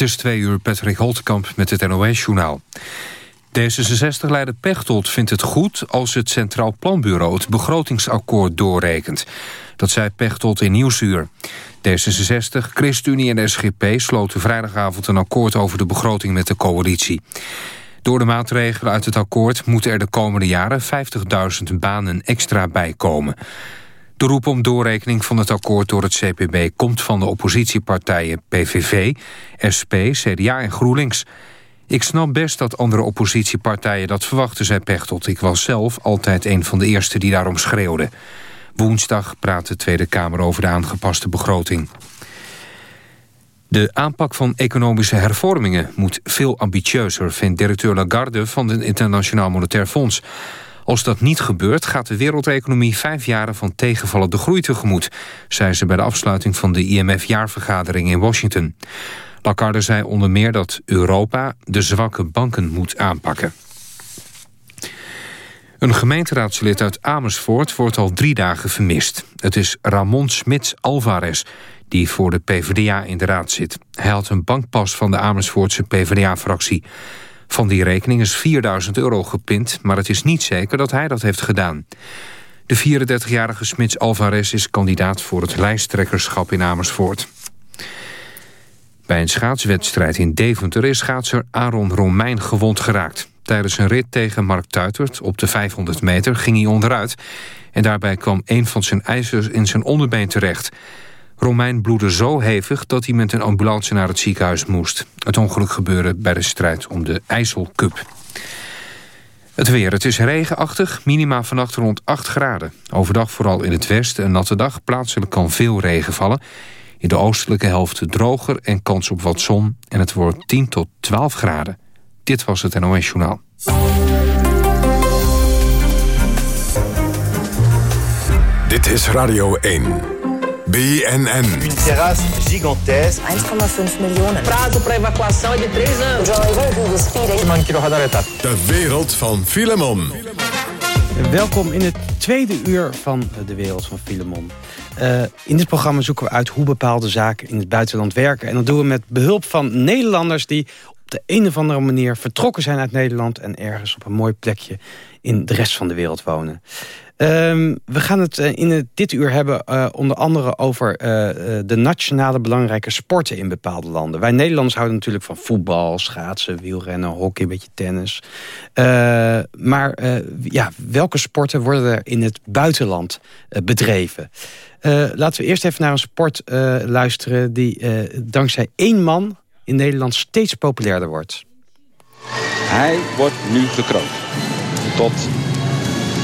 Het is twee uur Patrick Holtkamp met het NOS-journaal. D66-leider Pechtold vindt het goed als het Centraal Planbureau... het begrotingsakkoord doorrekent. Dat zei Pechtold in Nieuwsuur. D66, ChristenUnie en SGP sloten vrijdagavond een akkoord... over de begroting met de coalitie. Door de maatregelen uit het akkoord moeten er de komende jaren 50.000 banen extra bijkomen. De roep om doorrekening van het akkoord door het CPB komt van de oppositiepartijen PVV, SP, CDA en GroenLinks. Ik snap best dat andere oppositiepartijen dat verwachten, zei Pechtold. Ik was zelf altijd een van de eerste die daarom schreeuwde. Woensdag praat de Tweede Kamer over de aangepaste begroting. De aanpak van economische hervormingen moet veel ambitieuzer... vindt directeur Lagarde van het Internationaal Monetair Fonds. Als dat niet gebeurt, gaat de wereldeconomie vijf jaren van tegenvallende groei tegemoet, zei ze bij de afsluiting van de IMF-jaarvergadering in Washington. Lagarde zei onder meer dat Europa de zwakke banken moet aanpakken. Een gemeenteraadslid uit Amersfoort wordt al drie dagen vermist. Het is Ramon Smits Alvarez, die voor de PvdA in de raad zit. Hij had een bankpas van de Amersfoortse PvdA-fractie. Van die rekening is 4000 euro gepind, maar het is niet zeker dat hij dat heeft gedaan. De 34-jarige Smits Alvarez is kandidaat voor het lijsttrekkerschap in Amersfoort. Bij een schaatswedstrijd in Deventer is schaatser Aaron Romein gewond geraakt. Tijdens een rit tegen Mark Tuitert op de 500 meter ging hij onderuit... en daarbij kwam een van zijn ijzers in zijn onderbeen terecht. Romein bloedde zo hevig dat hij met een ambulance naar het ziekenhuis moest. Het ongeluk gebeurde bij de strijd om de IJsselcup. Het weer. Het is regenachtig, minima vannacht rond 8 graden. Overdag vooral in het westen een natte dag. Plaatselijk kan veel regen vallen. In de oostelijke helft droger en kans op wat zon. En het wordt 10 tot 12 graden. Dit was het NOS Journaal. Dit is Radio 1. BNN. Une terrasse gigantesque. 1,5 miljoen. Prazo para evacuação é de 3 anos. De wereld van Filemon. Welkom in het tweede uur van de wereld van Filemon. Uh, in dit programma zoeken we uit hoe bepaalde zaken in het buitenland werken. En dat doen we met behulp van Nederlanders die op de een of andere manier vertrokken zijn uit Nederland... en ergens op een mooi plekje in de rest van de wereld wonen. Um, we gaan het uh, in dit uur hebben uh, onder andere over uh, de nationale belangrijke sporten in bepaalde landen. Wij Nederlanders houden natuurlijk van voetbal, schaatsen, wielrennen, hockey, een beetje tennis. maar ja, welke sporten worden er in het buitenland bedreven? laten we eerst even naar een sport luisteren die dankzij één man in Nederland steeds populairder wordt. Hij wordt nu gekroond tot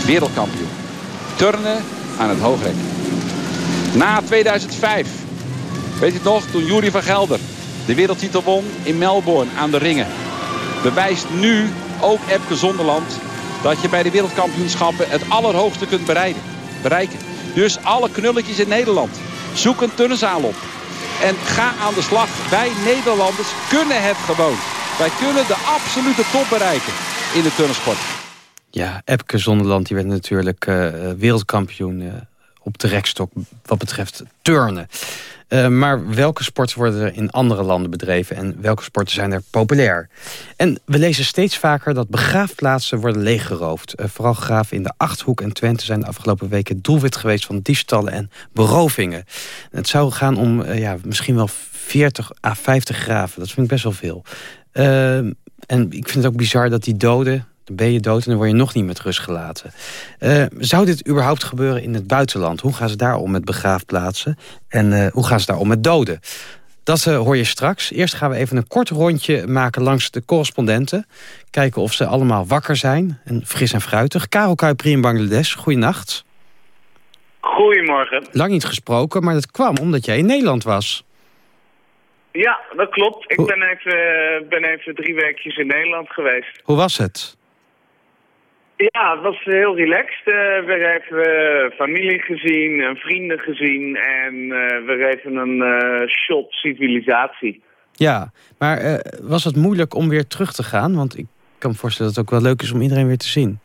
wereldkampioen turnen aan het hoogrek. Na 2005, weet je het nog, toen Jury van Gelder de wereldtitel won in Melbourne aan de ringen. Bewijst nu ook Epke Zonderland dat je bij de wereldkampioenschappen het allerhoogste kunt bereiken. Dus alle knulletjes in Nederland, zoek een turnzaal op. En ga aan de slag. Wij Nederlanders kunnen het gewoon. Wij kunnen de absolute top bereiken in de turnsport. Ja, Epke Zonderland die werd natuurlijk uh, wereldkampioen uh, op de rekstok wat betreft turnen. Uh, maar welke sporten worden er in andere landen bedreven en welke sporten zijn er populair? En we lezen steeds vaker dat begraafplaatsen worden leeggeroofd. vooral graven in de Achthoek en Twente zijn de afgelopen weken doelwit geweest van diefstallen en berovingen. het zou gaan om ja, misschien wel 40 à 50 graven. Dat vind ik best wel veel. en ik vind het ook bizar dat die doden dan ben je dood en dan word je nog niet met rust gelaten. Uh, zou dit überhaupt gebeuren in het buitenland? Hoe gaan ze daar om met begraafplaatsen? En uh, hoe gaan ze daar om met doden? Dat uh, hoor je straks. Eerst gaan we even een kort rondje maken langs de correspondenten. Kijken of ze allemaal wakker zijn en fris en fruitig. Karel Kuipri in Bangladesh, goeienacht. Goedemorgen. Lang niet gesproken, maar dat kwam omdat jij in Nederland was. Ja, dat klopt. Ik ben even, ben even drie weekjes in Nederland geweest. Hoe was het? Ja, het was heel relaxed. Uh, we hebben familie gezien, vrienden gezien en uh, we hebben een uh, shot civilisatie. Ja, maar was het moeilijk om weer terug te gaan? Want ik kan me voorstellen dat het ook wel leuk is om iedereen weer te zien.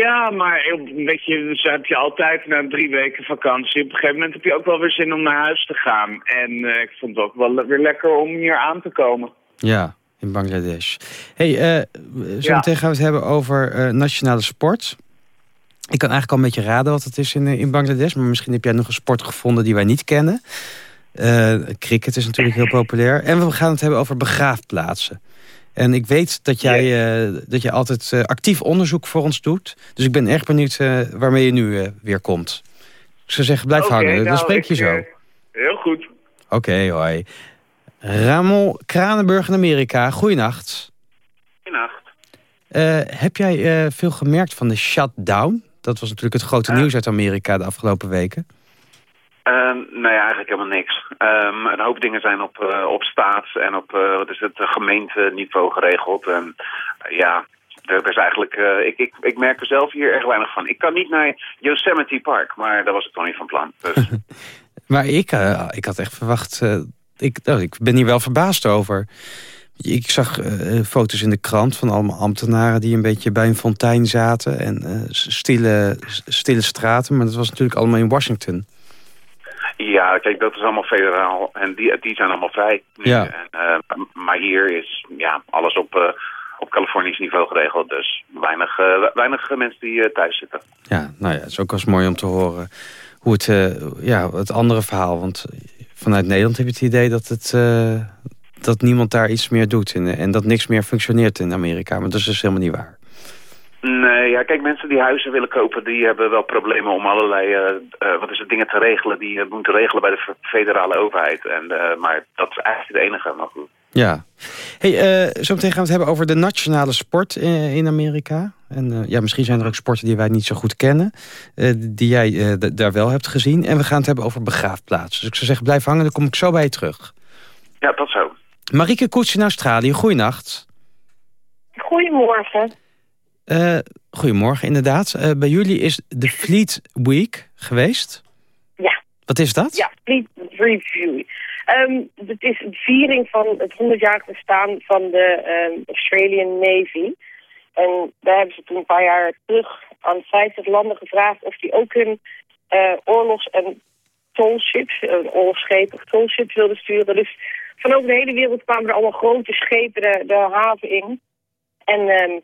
Ja, maar weet je, dus heb je altijd na drie weken vakantie. Op een gegeven moment heb je ook wel weer zin om naar huis te gaan. En ik vond het ook wel weer lekker om hier aan te komen. Ja, in Bangladesh. hey, uh, zo meteen gaan we het hebben over uh, nationale sport. Ik kan eigenlijk al een beetje raden wat het is in, in Bangladesh. Maar misschien heb jij nog een sport gevonden die wij niet kennen. cricket is natuurlijk heel populair. En we gaan het hebben over begraafplaatsen. En ik weet dat jij, uh, dat je altijd uh, actief onderzoek voor ons doet. Dus ik ben erg benieuwd waarmee je nu weer komt. Ik zou zeggen, blijf hangen. Nou, Dan spreek je zo. heel goed. Oké, okay, hoi. Ramon Kranenburg in Amerika, goeienacht. Goeienacht. heb jij veel gemerkt van de shutdown? Dat was natuurlijk het grote nieuws uit Amerika de afgelopen weken. Uh, nee, eigenlijk helemaal niks. Um, een hoop dingen zijn op, uh, op staats- en op uh, wat is het, gemeenteniveau geregeld. En ja, er is eigenlijk, ik, ik, ik merk er zelf hier erg weinig van. Ik kan niet naar Yosemite Park, maar daar was ik toch niet van plan. Dus. maar ik, ik had echt verwacht, ik, oh, ik ben hier wel verbaasd over. Ik zag foto's in de krant van allemaal ambtenaren die een beetje bij een fontein zaten. En stille, stille straten, maar dat was natuurlijk allemaal in Washington. Ja, kijk, dat is allemaal federaal en die, die zijn allemaal vrij. Ja. En, uh, maar hier is ja, alles op, op Californisch niveau geregeld. Dus weinig, weinig mensen die thuis zitten. Ja, nou ja, het is ook wel eens mooi om te horen hoe het, ja, het andere verhaal. Want vanuit Nederland heb je het idee dat, het, dat niemand daar iets meer doet. En, en dat niks meer functioneert in Amerika. Maar dat is dus helemaal niet waar. Nee, ja, kijk, mensen die huizen willen kopen, die hebben wel problemen om allerlei, uh, wat is het, dingen te regelen die je moeten regelen bij de federale overheid. En, maar dat is eigenlijk het enige, maar goed. Ja. Hey, zo meteen gaan we het hebben over de nationale sport in, in Amerika. En ja, misschien zijn er ook sporten die wij niet zo goed kennen, die jij daar wel hebt gezien. En we gaan het hebben over begraafplaatsen. Dus ik zou zeggen, blijf hangen, dan kom ik zo bij je terug. Ja, tot zo. Marieke Koets in Australië, goeienacht. Goedemorgen. Uh, goedemorgen, inderdaad. Uh, bij jullie is de Fleet Week geweest? Ja. Wat is dat? Ja, Fleet Review. Um, het is een viering van het 100-jarig bestaan van de um, Australian Navy. En daar hebben ze toen een paar jaar terug aan 50 landen gevraagd... of die ook hun uh, oorlogs- en tollships, oorlogsschepen of wilden sturen. Dus van over de hele wereld kwamen er allemaal grote schepen de, haven in. En... Um,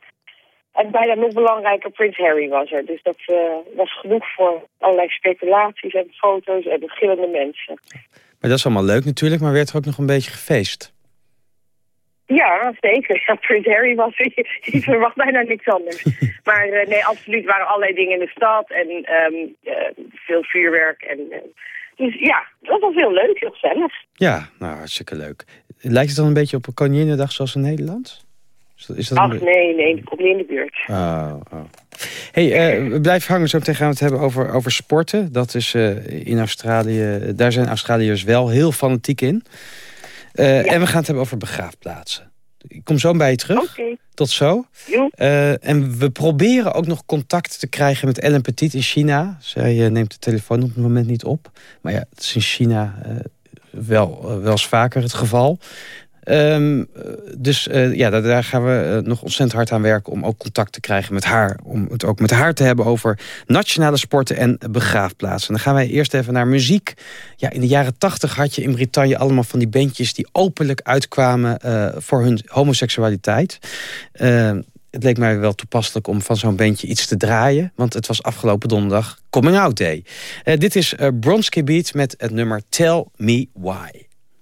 en bijna nog belangrijker, Prins Harry was er. Dus dat uh, was genoeg voor allerlei speculaties en foto's en verschillende mensen. Maar dat is allemaal leuk natuurlijk, maar werd er ook nog een beetje gefeest? Ja, zeker. Ja, Prins Harry was je verwacht bijna niks anders. maar uh, nee, absoluut waren allerlei dingen in de stad en um, uh, veel vuurwerk. En, dus ja, dat was heel leuk, heel gezellig. Ja, nou hartstikke leuk. Lijkt het dan een beetje op een Koninginnedag zoals in Nederland? Is dat Ach nee, nee, dat komt niet in de buurt. Oh, oh. Hey, uh, blijf hangen, zo meteen gaan we het hebben over, over sporten. Dat is uh, in Australië, daar zijn Australiërs wel heel fanatiek in. Uh, ja. En we gaan het hebben over begraafplaatsen. Ik kom zo bij je terug. Okay. Tot zo. en we proberen ook nog contact te krijgen met Ellen Petit in China. Zij neemt de telefoon op het moment niet op. Maar ja, het is in China wel, wel eens vaker het geval. Um, dus uh, ja, daar, gaan we uh, nog ontzettend hard aan werken... om ook contact te krijgen met haar. Om het ook met haar te hebben over nationale sporten en begraafplaatsen. dan gaan wij eerst even naar muziek. Ja, in de jaren tachtig had je in Brittannië allemaal van die bandjes... die openlijk uitkwamen uh, voor hun homoseksualiteit. Ehm, het leek mij wel toepasselijk om van zo'n bandje iets te draaien. Want het was afgelopen donderdag Coming Out Day. dit is Bronski Beat met het nummer Tell Me Why.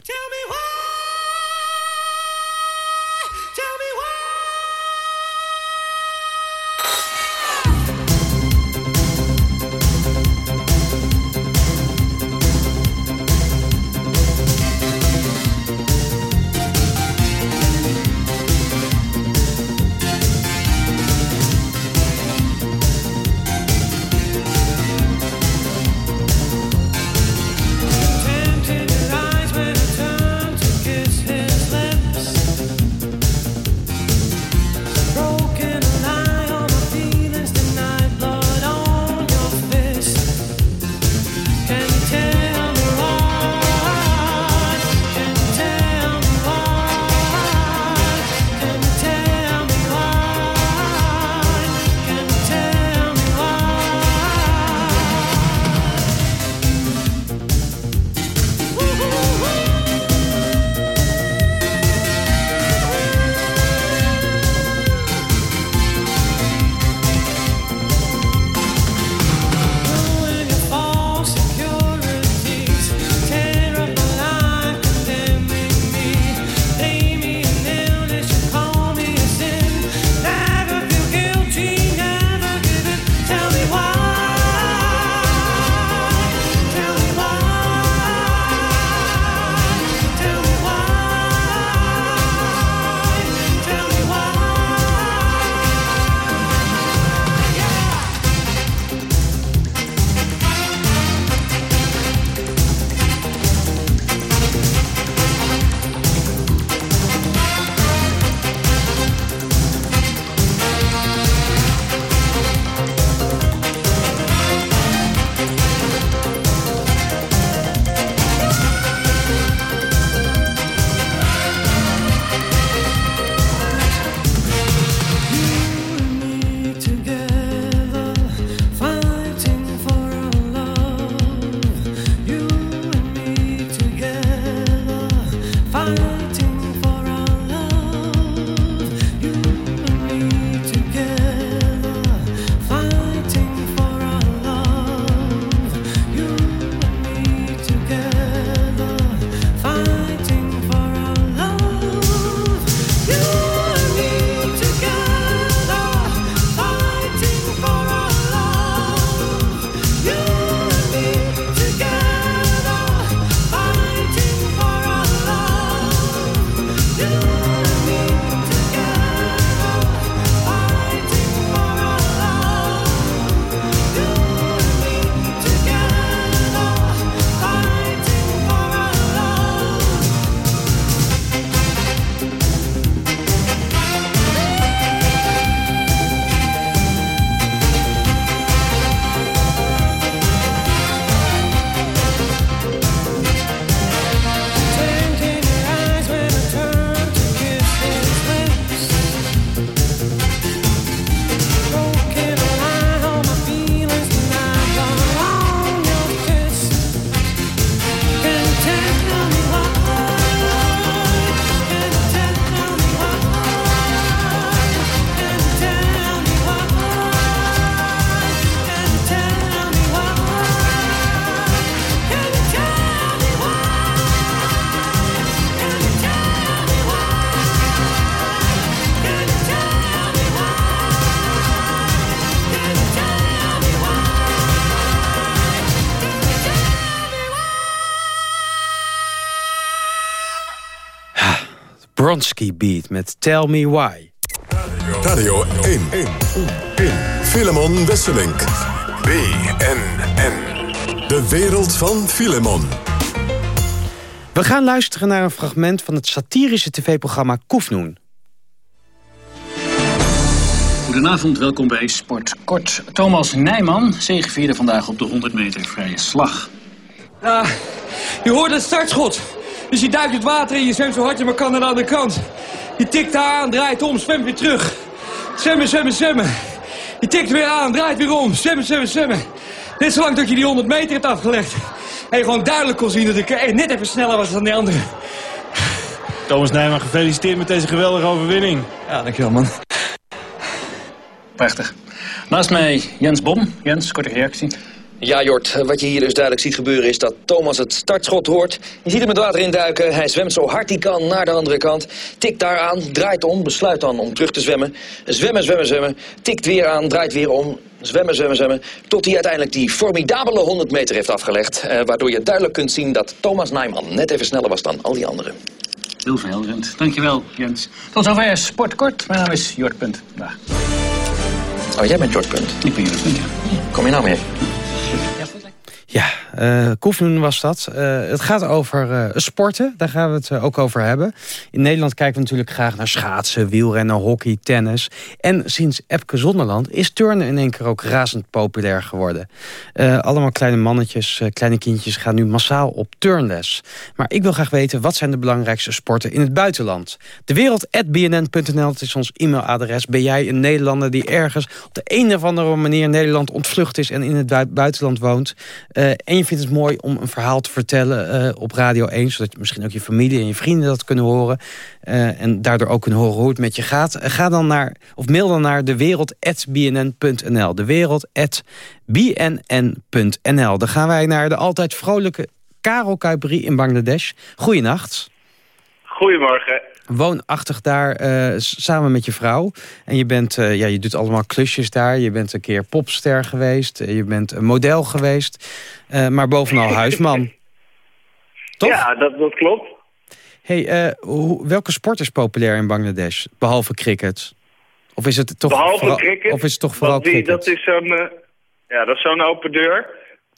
Tell me why. Beat met Tell Me Why. Radio 1. 1. 1. Filemon Wesselink. BNN. De wereld van Filemon. We gaan luisteren naar een fragment van het satirische tv-programma Koefnoen. Goedenavond, welkom bij Sport Kort. Thomas Nijman zegevierde vandaag op de 100 meter vrije slag. Ah, je hoort het startschot. Dus je duikt het water in, je zwemt zo hard je maar kan naar de andere kant. Je tikt daar aan, draait om, zwemt weer terug. Zwemmen, zwemmen, zwemmen. Je tikt weer aan, draait weer om, zwemmen, zwemmen, zwemmen. Net zolang dat je die 100 meter hebt afgelegd. En je gewoon duidelijk kon zien dat ik net even sneller was dan die andere. Thomas Nijman, gefeliciteerd met deze geweldige overwinning. Ja, dankjewel man. Prachtig. Naast mij Jens Bom. Jens, korte reactie. Ja, Jort, wat je hier dus duidelijk ziet gebeuren is dat Thomas het startschot hoort. Je ziet hem het water induiken, hij zwemt zo hard hij kan naar de andere kant. Tikt daar aan, draait om, besluit dan om terug te zwemmen. Zwemmen, zwemmen, zwemmen, tikt weer aan, draait weer om. Zwemmen, zwemmen, zwemmen. Tot hij uiteindelijk die formidabele 100 meter heeft afgelegd. Eh, waardoor je duidelijk kunt zien dat Thomas Nijman net even sneller was dan al die anderen. Heel verhelderend. Dankjewel, Jens. Tot zover Sportkort. Mijn naam is Jort Punt. Dag. Oh, jij bent Jort Punt? Ik ben Jort Punt, ja. Kom je nou mee? Ja, uh, Koefnoen was dat. Uh, het gaat over uh, sporten, daar gaan we het ook over hebben. In Nederland kijken we natuurlijk graag naar schaatsen, wielrennen, hockey, tennis. En sinds Epke Zonderland is turnen in één keer ook razend populair geworden. allemaal kleine mannetjes, kleine kindjes gaan nu massaal op turnles. Maar ik wil graag weten, wat zijn de belangrijkste sporten in het buitenland? Dewereld.bnn.nl, dat is ons e-mailadres. Ben jij een Nederlander die ergens op de een of andere manier Nederland ontvlucht is... en in het buitenland woont... En je vindt het mooi om een verhaal te vertellen uh, op Radio 1... zodat misschien ook je familie en je vrienden dat kunnen horen... Uh, en daardoor ook kunnen horen hoe het met je gaat. ga dan naar, of mail dan naar dewereld.bnn.nl. Dewereld.bnn.nl. Dan gaan wij naar de altijd vrolijke Karel Kuiperi in Bangladesh. Goeienacht. Goedemorgen woonachtig daar uh, samen met je vrouw. En je, bent, uh, ja, je doet allemaal klusjes daar. Je bent een keer popster geweest. je bent een model geweest. Uh, maar bovenal huisman. Toch? Ja, dat, dat klopt. Hey, hoe, welke sport is populair in Bangladesh? Behalve cricket? Of is het toch Behalve vooral, cricket? Of is het toch vooral die, cricket? Dat is zo'n ja, dat is zo'n open deur.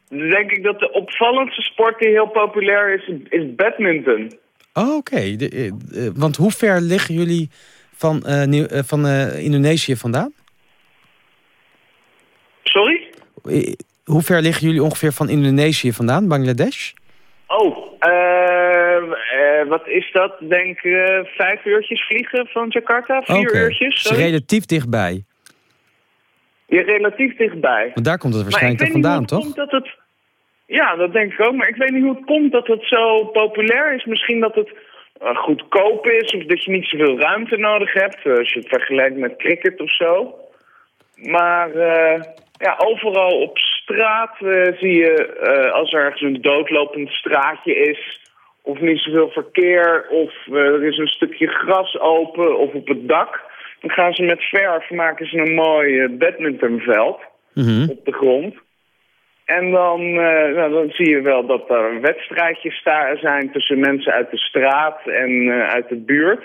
Dan denk ik dat de opvallendste sport die heel populair is, is badminton. Oh, oké. Okay. want hoe ver liggen jullie van, uh, uh, van uh, Indonesië vandaan? Sorry? Hoe ver liggen jullie ongeveer van Indonesië vandaan, Bangladesh? Oh, wat is dat? Denk vijf uurtjes vliegen van Jakarta? Vier okay. uurtjes? Dus relatief dichtbij. Ja, relatief dichtbij. Want daar komt het waarschijnlijk vandaan, toch? Komt dat het... Ja, dat denk ik ook. Maar ik weet niet hoe het komt dat het zo populair is. Misschien dat het uh, goedkoop is of dat je niet zoveel ruimte nodig hebt. Uh, als je het vergelijkt met cricket of zo. Maar uh, ja, overal op straat zie je als er ergens een doodlopend straatje is... of niet zoveel verkeer of er is een stukje gras open of op het dak... dan gaan ze met verf maken ze een mooi badmintonveld mm -hmm. op de grond... En dan, uh, nou, dan zie je wel dat er wedstrijdjes zijn tussen mensen uit de straat en uh, uit de buurt.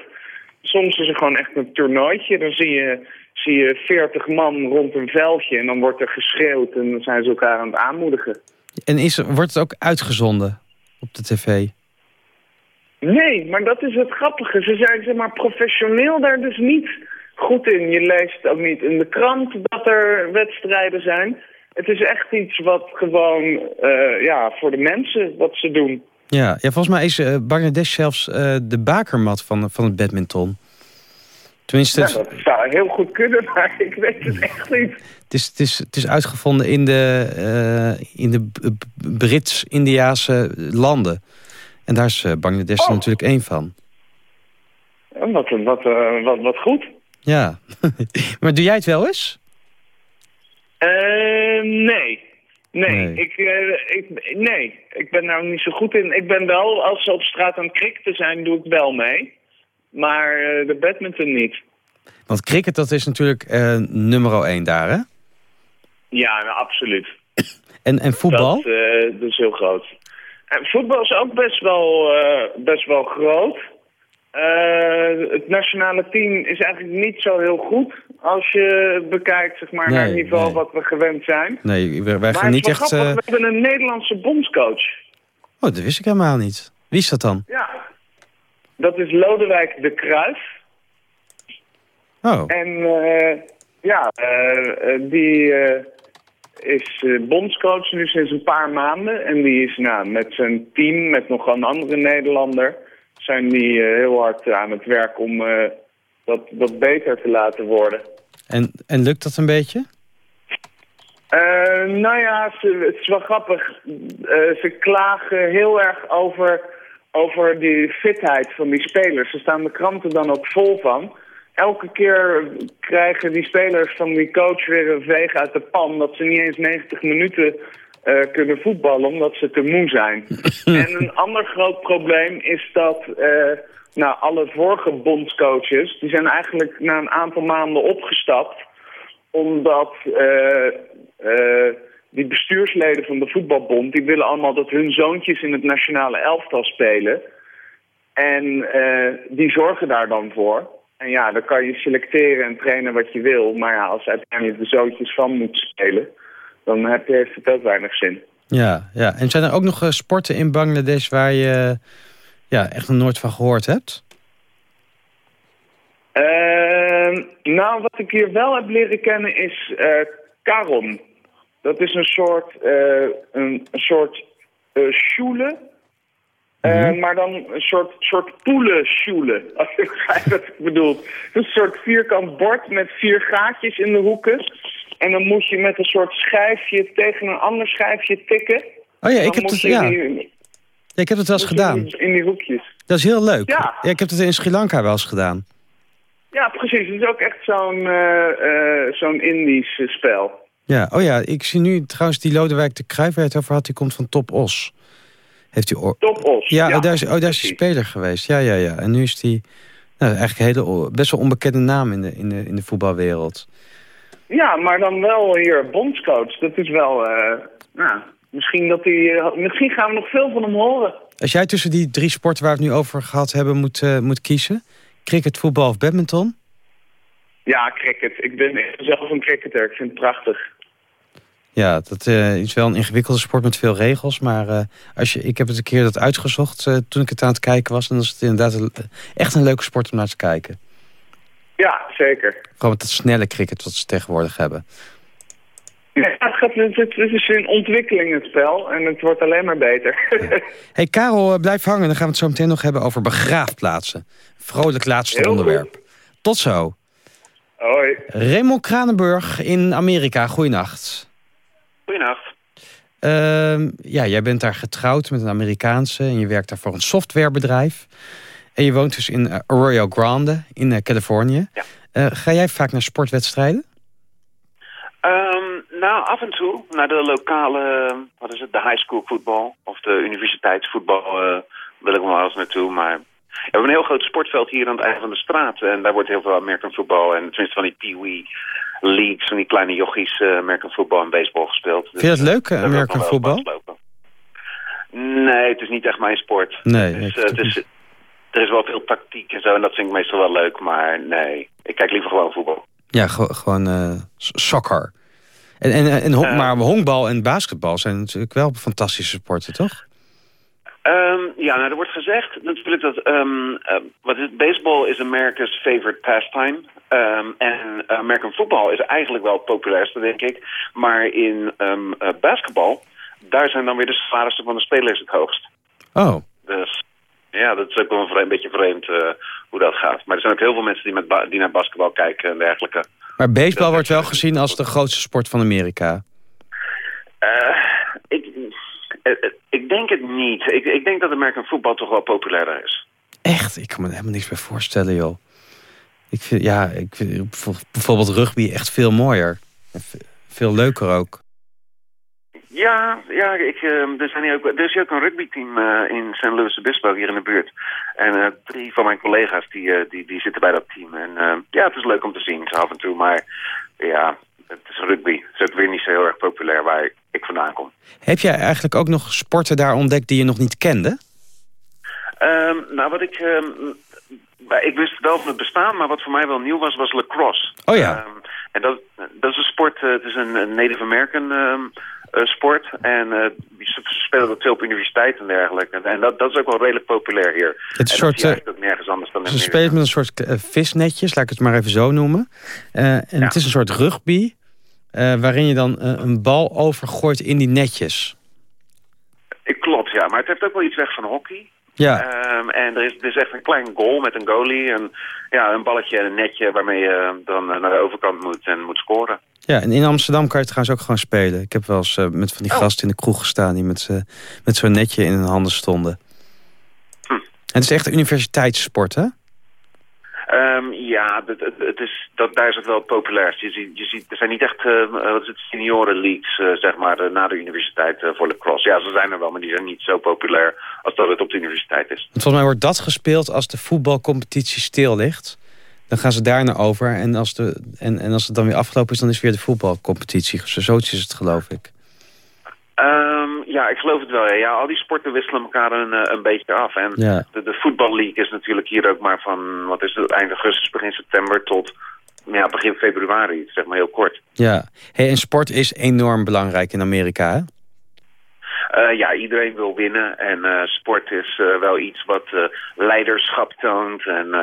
Soms is er gewoon echt een toernooitje. Dan zie je, zie je 40 man rond een veldje en dan wordt er geschreeuwd en dan zijn ze elkaar aan het aanmoedigen. En is, wordt het ook uitgezonden op de tv? Nee, maar dat is het grappige. Ze zijn zeg maar, professioneel daar dus niet goed in. Je leest ook niet in de krant dat er wedstrijden zijn. Het is echt iets wat gewoon uh, ja, voor de mensen wat ze doen. Ja, ja volgens mij is uh, Bangladesh zelfs uh, de bakermat van, van het badminton. Tenminste, ja, dat zou heel goed kunnen, maar ik weet het echt niet. Het is, het is, het is uitgevonden in de, in de Brits-Indiaanse landen. En daar is Bangladesh oh. natuurlijk één van. Wat, wat, wat, wat goed. Ja, maar doe jij het wel eens? Uh, nee. Nee, nee. Ik, uh, ik, nee, ik ben nou niet zo goed in. Ik ben wel, als ze op straat aan het cricketen zijn, doe ik wel mee. Maar uh, de badminton niet. Want cricket, dat is natuurlijk uh, nummer 1 daar, hè? Ja, nou, absoluut. En, en voetbal? Dat, dat, is heel groot. En voetbal is ook best wel, best wel groot. Eh, het nationale team is eigenlijk niet zo heel goed als je bekijkt zeg maar, Nee, naar het niveau nee. wat we gewend zijn. Nee, wij, wij maar gaan niet echt... grappig, eh, we hebben een Nederlandse bondscoach. Oh, dat wist ik helemaal niet. Wie is dat dan? Ja, dat is Lodewijk de Kruis. Oh, En eh, ja, eh, die is bondscoach nu sinds een paar maanden. En die is nou, met zijn team, met nog een andere Nederlander... zijn die heel hard aan het werk om dat, dat beter te laten worden. en, en lukt dat een beetje? Eh, nou ja, ze, het is wel grappig. Eh, ze klagen heel erg over, over die fitheid van die spelers. Ze staan de kranten dan ook vol van. Elke keer krijgen die spelers van die coach weer een veeg uit de pan... dat ze niet eens 90 minuten eh, kunnen voetballen omdat ze te moe zijn. en een ander groot probleem is dat... eh, nou, alle vorige bondscoaches... die zijn eigenlijk na een aantal maanden opgestapt omdat eh, die bestuursleden van de voetbalbond... die willen allemaal dat hun zoontjes in het nationale elftal spelen. En die zorgen daar dan voor. En ja, dan kan je selecteren en trainen wat je wil. Maar ja, als uiteindelijk de zoontjes van moeten spelen... dan heb je, heeft het ook weinig zin. Ja, ja. En zijn er ook nog eh, sporten in Bangladesh waar je ja, echt nog nooit van gehoord hebt? Ehm, nou, wat ik hier wel heb leren kennen is eh karom. Dat is een soort, eh een, een soort eh schule. Eh, Maar dan een soort, soort poelenschule, als je begrijpt wat ik bedoel. Een soort vierkant bord met vier gaatjes in de hoeken. En dan moet je met een soort schijfje tegen een ander schijfje tikken. Oh ja, ik heb het, ja. die- Ja, ik heb het wel eens gedaan. die- In die hoekjes. Dat is heel leuk. Ja. ik heb het in Sri Lanka wel eens gedaan. Ja, precies. Het is ook echt zo'n eh, eh, zo'n Indisch eh, spel. Ja, oh ja, ik zie nu trouwens die Lodewijk de Cruijff waar het over had, die komt van Top Os. Heeft hij oor... Top Os. Ja, ja, oh, daar is, oh, daar is hij speler geweest. Ja, ja, ja. En nu is hij nou, eigenlijk een hele best wel onbekende naam in de, in de, in de voetbalwereld. Ja, maar dan wel hier bondscoach. Dat is wel... eh, nou, misschien, dat hij, eh, misschien gaan we nog veel van hem horen. Als jij tussen die drie sporten waar we het nu over gehad hebben moet, eh, moet kiezen... cricket, voetbal of badminton? Ja, cricket. Ik ben zelf een cricketer. Ik vind het prachtig. Ja, dat is wel een ingewikkelde sport met veel regels. Maar als je, ik heb het een keer dat uitgezocht toen ik het aan het kijken was. En dat is het inderdaad een- echt een leuke sport om naar te kijken. Ja, zeker. Gewoon dat snelle cricket wat ze tegenwoordig hebben. Ja, het, gaat, het, het is in ontwikkeling het spel. En het wordt alleen maar beter. hey, Karel, eh, blijf hangen. Dan gaan we het zo meteen nog hebben over begraafplaatsen. Vrolijk laatste Heel goed. onderwerp. Tot zo. Hoi. Raymond Kranenburg in Amerika. Goeienacht. Goedenacht. Ehm, ja, jij bent daar getrouwd met een Amerikaanse en je werkt daar voor een softwarebedrijf. En je woont dus in eh, Arroyo Grande in eh, Californië. Eh, ga jij vaak naar sportwedstrijden? Ehm, nou, af en toe naar de lokale, wat is het, de high school voetbal of de universiteitsvoetbal wil ik nog wel eens naartoe. Maar we hebben een heel groot sportveld hier aan het einde van de straat. En daar wordt heel veel American voetbal en tenminste van die pee-wee leagues, van die kleine jochies uh, American voetbal en baseball gespeeld. Vind je dat leuk, ik American voetbal? Nee, het is niet echt mijn sport. Nee, Dus, het is, er is wel veel tactiek en zo en dat vind ik meestal wel leuk. Maar nee, ik kijk liever gewoon voetbal. Ja, ge- gewoon eh, soccer. En, en, en, hon- Eh. maar honkbal en basketbal zijn natuurlijk wel fantastische sporten, toch? Ehm, ja, nou, er wordt gezegd natuurlijk dat ehm, eh, wat is, baseball is America's favorite pastime. Ehm, en American football is eigenlijk wel het populairste, denk ik. Maar in eh, basketbal, daar zijn dan weer de salarissen van de spelers het hoogst. Oh, Dus ja, dat is ook wel een, vreemd, beetje vreemd eh, hoe dat gaat. Maar er zijn ook heel veel mensen die, met die naar basketbal kijken en dergelijke. maar baseball wordt wel gezien als de grootste sport van Amerika. Eh, ik, eh, ik denk het niet. Ik, ik denk dat American voetbal toch wel populairder is. Echt? Ik kan me er helemaal niks bij voorstellen, joh. Ik vind, ja, ik vind bijv- bijvoorbeeld rugby echt veel mooier. Veel leuker ook. Ja, ja ik, eh, er, zijn hier ook, er is hier ook een rugbyteam eh, in St. Louis Obispo, hier in de buurt. En eh, drie van mijn collega's die, eh, die, die zitten bij dat team. En eh, ja, het is leuk om te zien, af en toe. Maar ja, het is rugby. Het is ook weer niet zo heel erg populair waar ik vandaan kom. Heb jij eigenlijk ook nog sporten daar ontdekt die je nog niet kende? Ehm, nou, wat ik... ehm, ik wist wel van het bestaan, maar wat voor mij wel nieuw was, was lacrosse. Oh ja. Ehm, en dat, dat is een sport, het is een, Native American ehm, sport. En eh, die- ze spelen dat veel op universiteiten en dergelijke. En, dat, dat is ook wel redelijk populair hier. Het is soort, eh, ook nergens anders dan Ze spelen met een soort eh, visnetjes, laat ik het maar even zo noemen. Eh, en het is een soort rugby, eh, waarin je dan eh, een bal overgooit in die netjes. Ik Klopt, ja. Maar het heeft ook wel iets weg van hockey. Ja. Ehm, en er is, er is echt een klein goal met een goalie. En ja, een balletje en een netje waarmee je dan eh, naar de overkant moet en moet scoren. Ja, en in Amsterdam kan je trouwens ook gewoon spelen. Ik heb wel eens eh, met van die Oh. gasten in de kroeg gestaan... die met, eh, met zo'n netje in hun handen stonden. Hm. En het is echt een universiteitssport, hè? Ehm, ja, het, het, het is, dat, daar is het wel het populairst. Je ziet, je ziet, er zijn niet echt eh, wat is het, senioren leagues, zeg maar, na de universiteit voor lacrosse. Ja, ze zijn er wel, maar die zijn niet zo populair als dat het op de universiteit is. Want volgens mij wordt dat gespeeld als de voetbalcompetitie stil ligt. Dan gaan ze daar naar over. En als, de, en, en als het dan weer afgelopen is, dan is weer de voetbalcompetitie. Zo zo is het, geloof ik. Ehm, ja, ik geloof het wel. Ja. ja, al die sporten wisselen elkaar een, eh, een beetje af. En Ja. de, de voetballeague is natuurlijk hier ook maar van, wat is het, eind augustus, begin september tot ja, begin februari. Zeg maar heel kort. Ja. Hey, en sport is enorm belangrijk in Amerika, hè? Eh, ja, iedereen wil winnen en eh, sport is eh, wel iets wat leiderschap toont. En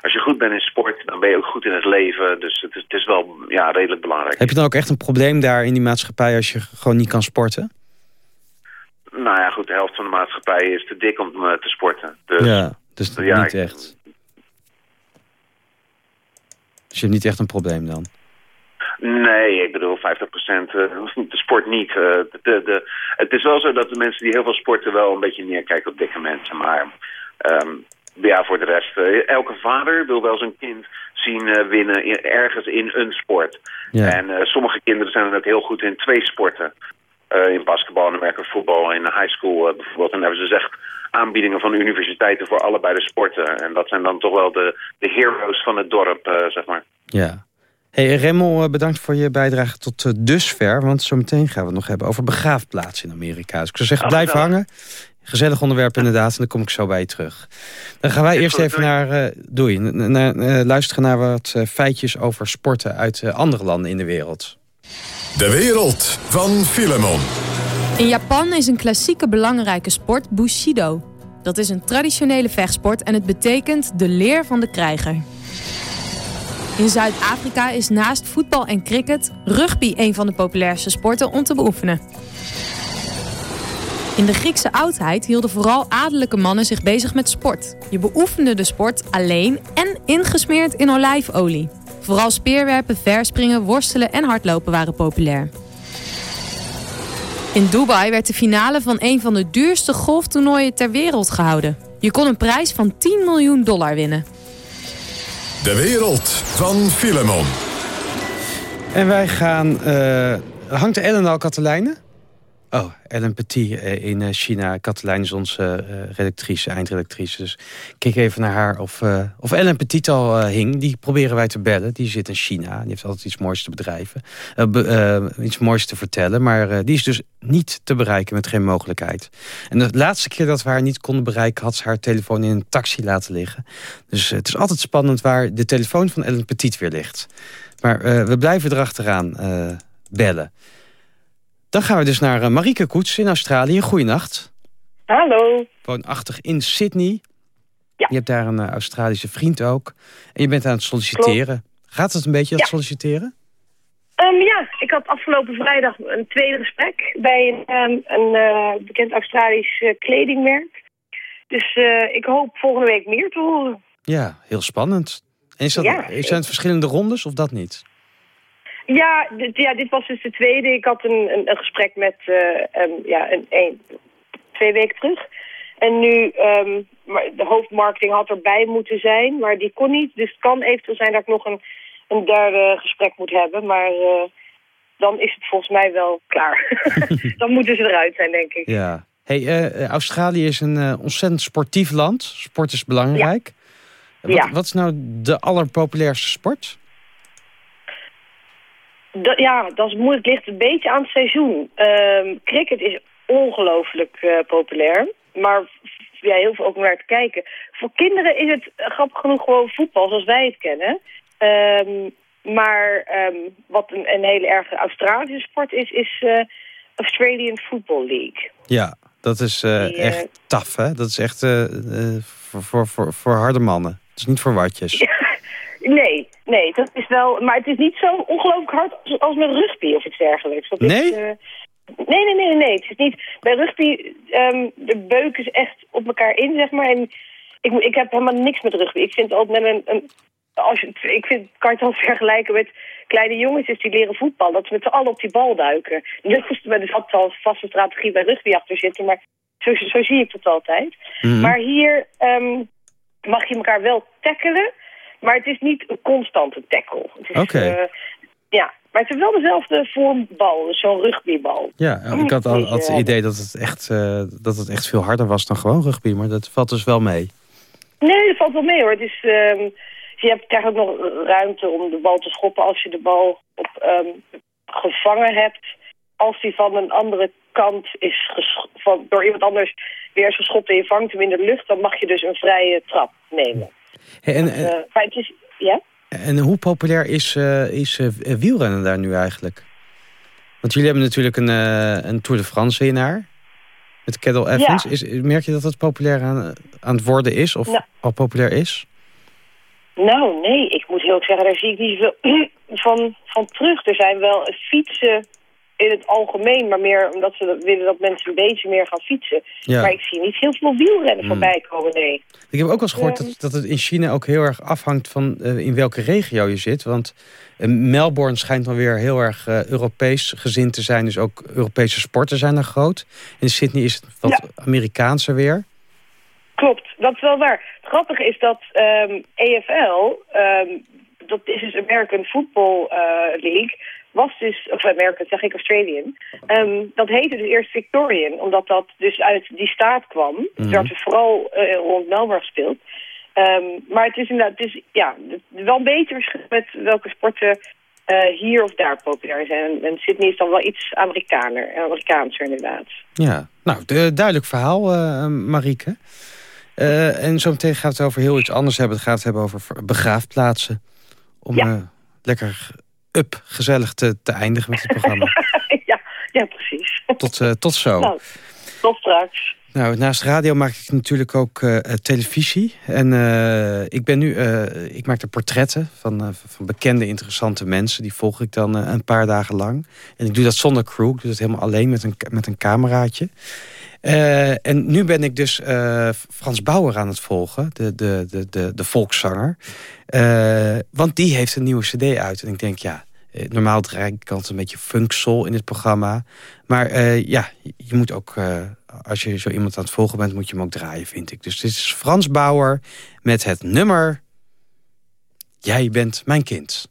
als je goed bent in sport, dan ben je ook goed in het leven. Dus het is, het is wel ja, redelijk belangrijk. Heb je dan ook echt een probleem daar in die maatschappij... als je gewoon niet kan sporten? Nou ja, goed, de helft van de maatschappij is te dik om te sporten. Dus ja, dus ja, niet echt. Dus je hebt niet echt een probleem dan? Nee, ik bedoel 50% eh, de sport niet. Eh, de, de, het is wel zo dat de mensen die heel veel sporten wel een beetje neerkijken op dikke mensen. Maar ehm, ja, voor de rest, eh, elke vader wil wel zijn kind zien winnen in- ergens in een sport. Ja. En sommige kinderen zijn dan ook heel goed in twee sporten. In basketbal, en Amerika voetbal, in de high school bijvoorbeeld. En hebben ze dus echt aanbiedingen van universiteiten voor allebei de sporten. En dat zijn dan toch wel de, de heroes van het dorp, zeg maar. Ja. Hey, Remmel, eh, bedankt voor je bijdrage tot eh, dusver. Want zometeen gaan we het nog hebben over begraafplaatsen in Amerika. Dus ik zou zeggen, blijf hangen. Gezellig onderwerp inderdaad. En dan kom ik zo bij je terug. Dan gaan wij eerst even naar, eh, doei, naar, eh, luisteren naar wat feitjes over sporten uit andere landen in de wereld. De wereld van Filemon. In Japan is een klassieke belangrijke sport Bushido. Dat is een traditionele vechtsport en het betekent de leer van de krijger. In Zuid-Afrika is naast voetbal en cricket rugby een van de populairste sporten om te beoefenen. In de Griekse oudheid hielden vooral adellijke mannen zich bezig met sport. Je beoefende de sport alleen en ingesmeerd in olijfolie. Vooral speerwerpen, verspringen, worstelen en hardlopen waren populair. In Dubai werd de finale van een van de duurste golftoernooien ter wereld gehouden. Je kon een prijs van 10 miljoen dollar winnen. De wereld van Filemon. En wij gaan... eh, hangt Ellen al, Katelijne? Oh, Ellen Petit eh, in eh, China. Katelijne is onze eh, redactrice, eindredactrice. Dus ik kijk even naar haar of, of Ellen Petit al hing. Die proberen wij te bellen. Die zit in China. Die heeft altijd iets moois te bedrijven. be- iets moois te vertellen. Maar die is dus niet te bereiken met geen mogelijkheid. En de laatste keer dat we haar niet konden bereiken... had ze haar telefoon in een taxi laten liggen. Dus het is altijd spannend waar de telefoon van Ellen Petit weer ligt. Maar we blijven erachteraan bellen. Dan gaan we dus naar eh, Marieke Koets in Australië. Goeienacht. Hallo. Woonachtig in Sydney. Je hebt daar een eh, Australische vriend ook. En je bent aan het solliciteren. Gaat het een beetje aan het solliciteren? Ehm, ja, ik had afgelopen vrijdag een tweede gesprek bij een, ehm, een eh, bekend Australisch kledingmerk. Dus ik hoop volgende week meer te horen. Ja, heel spannend. En is dat, Ja. zijn het verschillende rondes of dat niet? Ja, dit, ja, dit was dus de tweede. Ik had een, een, een gesprek met eh, ja, een, een, twee weken terug. En nu, ehm, de hoofdmarketing had erbij moeten zijn, maar die kon niet. Dus het kan eventueel zijn dat ik nog een, een derde gesprek moet hebben. Maar eh, dan is het volgens mij wel klaar. dan moeten ze eruit zijn, denk ik. Ja. Hey, eh, Australië is een ontzettend sportief land. Sport is belangrijk. Wat, Ja. wat is nou de allerpopulairste sport? Dat, ja, dat is moeilijk. ligt een beetje aan het seizoen. Ehm, cricket is ongelooflijk eh, populair. maar ja, heel veel ook naar te kijken. Voor kinderen is het uh, grappig genoeg gewoon voetbal zoals wij het kennen. Um, maar um, wat een, een, hele erg Australische sport is, is uh, Australian Football League. Ja, dat is uh, Die, echt taf, hè? Dat is echt voor, voor, voor, voor harde mannen. Het is niet voor watjes. nee, nee, dat is wel... Maar het is niet zo ongelooflijk hard als, als met rugby of iets dergelijks. Dat nee? Is, Nee, nee, nee, nee. Het is niet... Bij rugby, um, de beuk is echt op elkaar in, zeg maar. En ik, ik heb helemaal niks met rugby. Ik vind altijd met een... een als je, ik vind, kan je het dan vergelijken met kleine jongetjes die leren voetbal. Dat ze met z'n allen op die bal duiken. Dus er zat al vaste strategie bij rugby achter zitten. Maar zo, zo zie ik het altijd. Mhm. Maar hier um, mag je elkaar wel tackelen. Maar het is niet een constante tackle. Oké. Okay. Uh, ja, maar het is wel dezelfde vormbal, dus zo'n rugbybal. Ja, ik had al het idee dat het, echt, uh, dat het echt veel harder was dan gewoon rugby, maar dat valt dus wel mee. Nee, dat valt wel mee hoor. Het is, um, je hebt, krijgt ook nog ruimte om de bal te schoppen als je de bal op, um, gevangen hebt. Als die van een andere kant is van, door iemand anders weer is geschopt en je vangt hem in de lucht, dan mag je dus een vrije trap nemen. En, uh, maar het is, ja? En hoe populair is, uh, is wielrennen daar nu eigenlijk? Want jullie hebben natuurlijk een, een Tour de France winnaar. Met Kettle Evans. Ja. Is, merk je dat het populair aan, aan het worden is? Of nou, al populair is? Nou, nee. Ik moet heel zeggen, daar zie ik niet zoveel van, van terug. Er zijn wel fietsen in het algemeen, maar meer omdat ze willen dat mensen een beetje meer gaan fietsen. Ja. Maar ik zie niet heel veel wielrennen Hmm. voorbij komen, nee. Ik heb ook wel eens gehoord dat, dat het in China ook heel erg afhangt van uh, in welke regio je zit. Want uh, Melbourne schijnt dan weer heel erg uh, Europees gezind te zijn. Dus ook Europese sporten zijn er groot. In Sydney is het wat Ja. Amerikaanser weer. Klopt, dat is wel waar. Het grappige is dat ehm EFL, ehm, dat is dus American Football eh, League, was dus, of American zeg ik, Australian. Ehm, dat heette dus eerst Victorian, omdat dat dus uit die staat kwam. Het Mhm. werd dus vooral eh, rond Melbourne gespeeld. Ehm, maar het is inderdaad, het is, ja, het- wel verschil met welke sporten eh, hier of daar populair zijn. En, en Sydney is dan wel iets Amerikaner, Amerikaanser inderdaad. Ja, nou, de, duidelijk verhaal, uh, Marieke. Uh, en zo meteen gaat het over heel iets anders hebben. Het gaat het hebben over begraafplaatsen. Om Ja. lekker up gezellig te, te eindigen met het programma. ja, ja, precies. tot, uh, tot zo. Nou, tot straks. Nou, naast radio maak ik natuurlijk ook uh, televisie. En uh, ik ben nu, uh, ik maak de portretten van, van bekende, interessante mensen. Die volg ik dan een paar dagen lang. En ik doe dat zonder crew. Ik doe dat helemaal alleen met een, met een cameraatje. en nu ben ik dus Frans Bauer aan het volgen, de, de, de, de, de volkszanger. want die heeft een nieuwe cd uit. En ik denk, ja, normaal draai ik altijd een beetje funk soul in het programma. Maar uh, ja, je moet ook, uh, als je zo iemand aan het volgen bent, moet je hem ook draaien, vind ik. Dus dit is Frans Bauer met het nummer Jij bent mijn kind.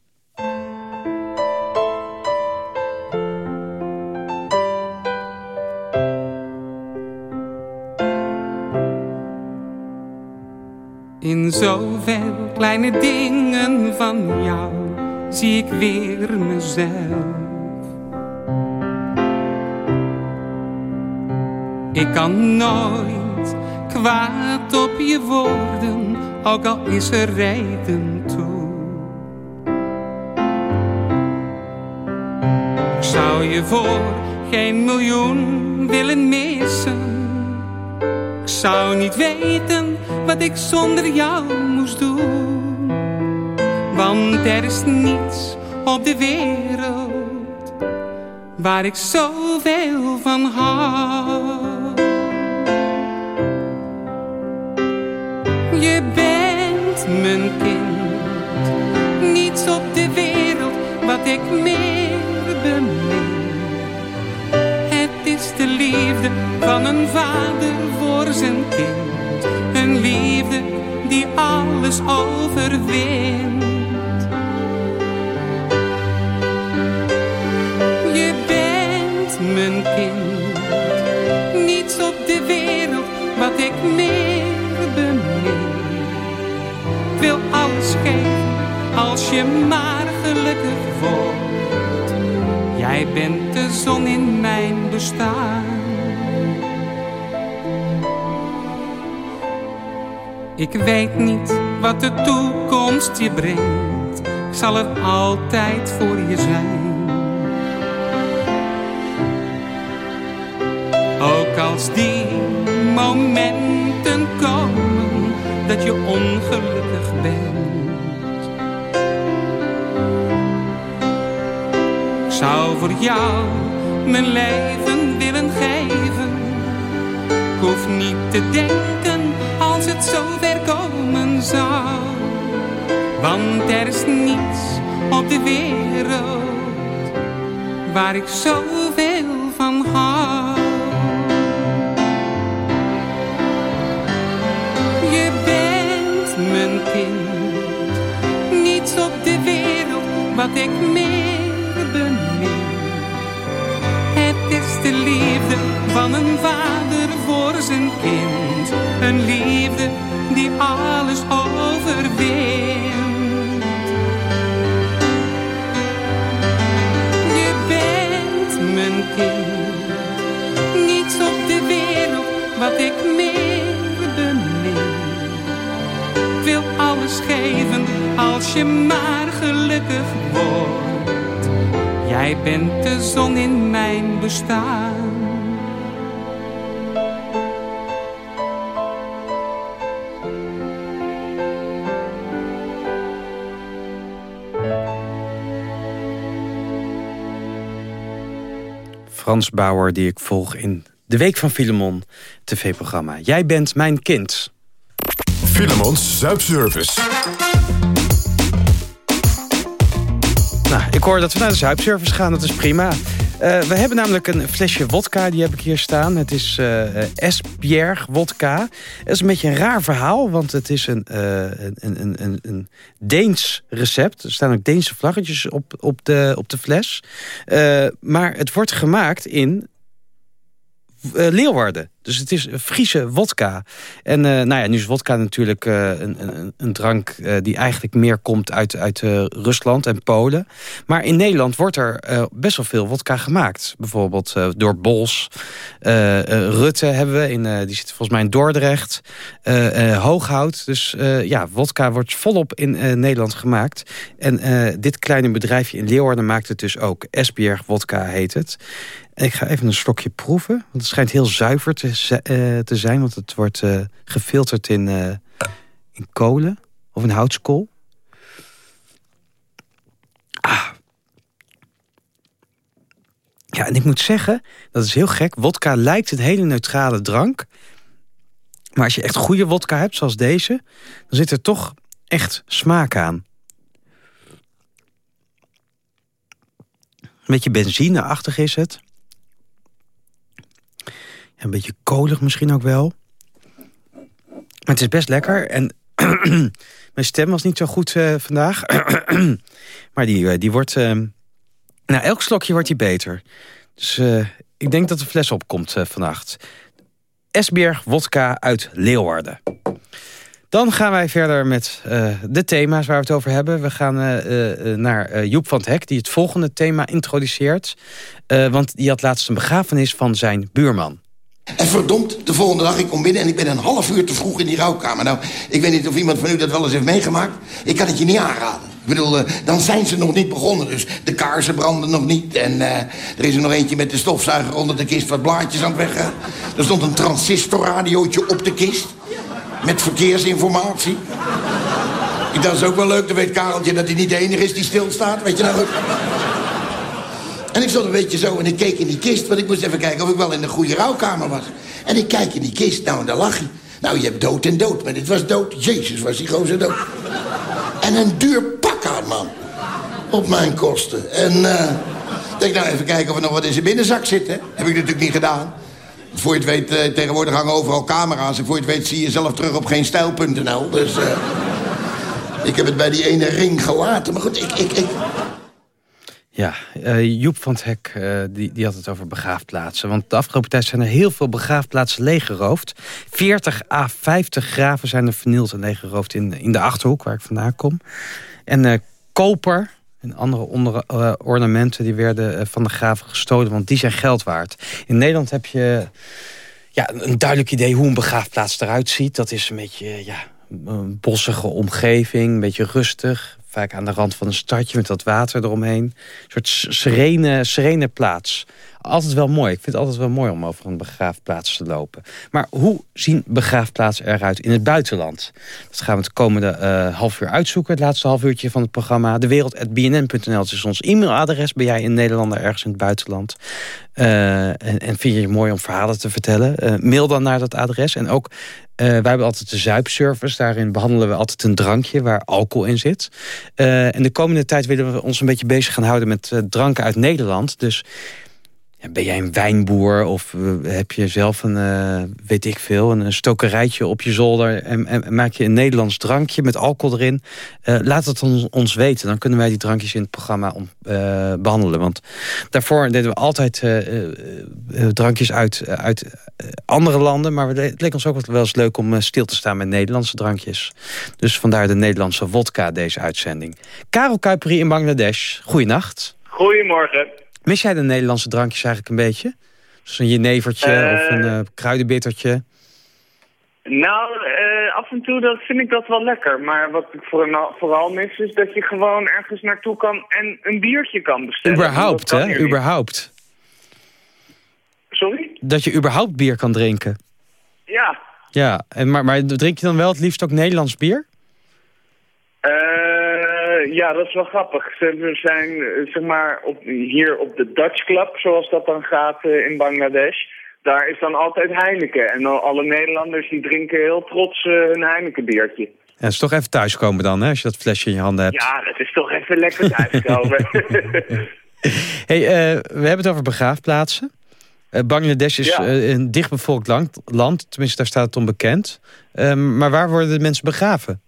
In zoveel kleine dingen van jou zie ik weer mezelf. Ik kan nooit kwaad op je worden, ook al is er reden toe. Ik zou je voor geen miljoen willen missen. Ik zou niet weten wat ik zonder jou moest doen. Want er is niets op de wereld waar ik zoveel van hou. Je bent mijn kind, niets op de wereld wat ik meer bemin. Het is de liefde van een vader voor zijn kind, een liefde die alles overwint. Mijn kind, niets op de wereld wat ik meer bemin. Ik wil alles geven als je maar gelukkig wordt. Jij bent de zon in mijn bestaan. Ik weet niet wat de toekomst je brengt. Ik zal er altijd voor je zijn. Als die momenten komen dat je ongelukkig bent. Zou voor jou mijn leven willen geven. Ik hoef niet te denken als het zover komen zou. Want er is niets op de wereld waar ik zoveel niets op de wereld wat ik meer bemin. Het is de liefde van een vader voor zijn kind. Alles geven als je maar gelukkig wordt. Jij bent de zon in mijn bestaan. Frans Bauer, die ik volg in De Week van Filemon, tv-programma. Jij bent mijn kind. Filemons Zuipservice. Ik hoor dat we naar de zuipservice gaan, dat is prima. Eh, we hebben namelijk een flesje wodka, die heb ik hier staan. Het is uh, wodka. Het is een beetje een raar verhaal, want het is een, uh, een, een, een, een Deens recept. Er staan ook Deense vlaggetjes op, op, de, op de fles. maar het wordt gemaakt in Leeuwarden. Dus het is Friese wodka. En uh, nou ja, nu is wodka natuurlijk uh, een, een, een, drank die eigenlijk meer komt uit, uit Rusland en Polen. Maar in Nederland wordt er best wel veel wodka gemaakt. Bijvoorbeeld door Bols. Rutte hebben we, in, die zit volgens mij in Dordrecht. Hooghout. Dus ja, wodka wordt volop in Nederland gemaakt. En dit kleine bedrijfje in Leeuwarden maakt het dus ook. Esbjerg wodka heet het. Ik ga even een slokje proeven. Want het schijnt heel zuiver te, te zijn. Want het wordt uh, gefilterd in, uh, in kolen. Of in houtskool. Ah. Ja, en ik moet zeggen, dat is heel gek. Wodka lijkt een hele neutrale drank. Maar als je echt goede wodka hebt, zoals deze... dan zit er toch echt smaak aan. Een beetje benzineachtig is het. Een beetje kolig misschien ook wel. Maar het is best lekker. En mijn stem was niet zo goed uh, vandaag. maar die, uh, die wordt... Uh, nou, elk slokje wordt die beter. Dus ik denk dat de fles opkomt vannacht. Esberg wodka uit Leeuwarden. Dan gaan wij verder met de thema's waar we het over hebben. We gaan naar Joep van het Hek, die het volgende thema introduceert. want die had laatst een begrafenis van zijn buurman. En verdomd, de volgende dag, ik kom binnen en ik ben een half uur te vroeg in die rouwkamer. Nou, ik weet niet of iemand van u dat wel eens heeft meegemaakt. Ik kan het je niet aanraden. Ik bedoel, uh, dan zijn ze nog niet begonnen. Dus de kaarsen branden nog niet. En uh, er is er nog eentje met de stofzuiger onder de kist wat blaadjes aan het weggaan. Er stond een transistorradiootje op de kist. Met verkeersinformatie. Ik dat is ook wel leuk. Dan weet Kareltje dat hij niet de enige is die stilstaat. Weet je nou goed? En ik stond een beetje zo en ik keek in die kist... want ik moest even kijken of ik wel in de goede rouwkamer was. En ik kijk in die kist, nou, en daar lag hij. Nou, je hebt dood en dood, maar dit was dood. Jezus, was die gozer dood. En een duur pak aan, man. Op mijn kosten. En uh, denk nou even kijken of er nog wat in zijn binnenzak zit, hè. Heb ik natuurlijk niet gedaan. Voor je het weet, uh, tegenwoordig hangen overal camera's... en voor je het weet zie je zelf terug op geen stijl.nl. Dus uh, ik heb het bij die ene ring gelaten. Maar goed, ik... ik, ik ja, uh, Joep van het Hek uh, die, die had het over begraafplaatsen. Want de afgelopen tijd zijn er heel veel begraafplaatsen leeggeroofd. 40 à 50 graven zijn er vernield en leeggeroofd in, in de Achterhoek, waar ik vandaan kom. En uh, koper en andere onder, ornamenten die werden van de graven gestolen, want die zijn geld waard. In Nederland heb je ja, een duidelijk idee hoe een begraafplaats eruit ziet. Dat is een beetje ja, een bossige omgeving, een beetje rustig. Aan de rand van een stadje met wat water eromheen. Een soort serene, serene plaats. Altijd wel mooi. Ik vind het altijd wel mooi om over een begraafplaats te lopen. Maar hoe zien begraafplaatsen eruit in het buitenland? Dat gaan we het komende uh, half uur uitzoeken. Het laatste half uurtje van het programma. Dewereld.bnn.nl is ons e-mailadres. Ben jij in Nederland ergens in het buitenland? Uh, en, vind je het mooi om verhalen te vertellen? Uh, mail dan naar dat adres. En ook wij hebben altijd de zuipservice. Daarin behandelen we altijd een drankje waar alcohol in zit. Uh, en de komende tijd willen we ons een beetje bezig gaan houden met uh, dranken uit Nederland. Dus ben jij een wijnboer of heb je zelf een, uh, weet ik veel, een stokerijtje op je zolder en, maak je een Nederlands drankje met alcohol erin? Uh, laat het ons, ons, weten, dan kunnen wij die drankjes in het programma om, behandelen. Want daarvoor deden we altijd drankjes uit, uit andere landen, maar het leek ons ook wel eens leuk om stil te staan met Nederlandse drankjes. Dus vandaar de Nederlandse wodka deze uitzending. Karel Kuiperi in Bangladesh, goeienacht. Goedemorgen. Mis jij de Nederlandse drankjes eigenlijk een beetje? Dus een jenevertje uh, of een uh, kruidenbittertje? Nou, uh, af en toe dat vind ik dat wel lekker. Maar wat ik vooral, vooral mis is dat je gewoon ergens naartoe kan en een biertje kan bestellen. Überhaupt, hè? Überhaupt. Sorry? Dat je überhaupt bier kan drinken. Ja. Ja, en maar, maar drink je dan wel het liefst ook Nederlands bier? Uh, ja, dat is wel grappig. We zijn zeg maar op, hier op de Dutch Club, zoals dat dan gaat uh, in Bangladesh. Daar is dan altijd Heineken. En alle Nederlanders die drinken heel trots uh, hun Heineken biertje. Ja, het is toch even thuiskomen dan, hè, als je dat flesje in je handen hebt. Ja, dat is toch even lekker thuiskomen. hey, we hebben het over begraafplaatsen. Bangladesh is ja. een dichtbevolkt land, land, tenminste daar staat het onbekend. Ehm, maar waar worden de mensen begraven?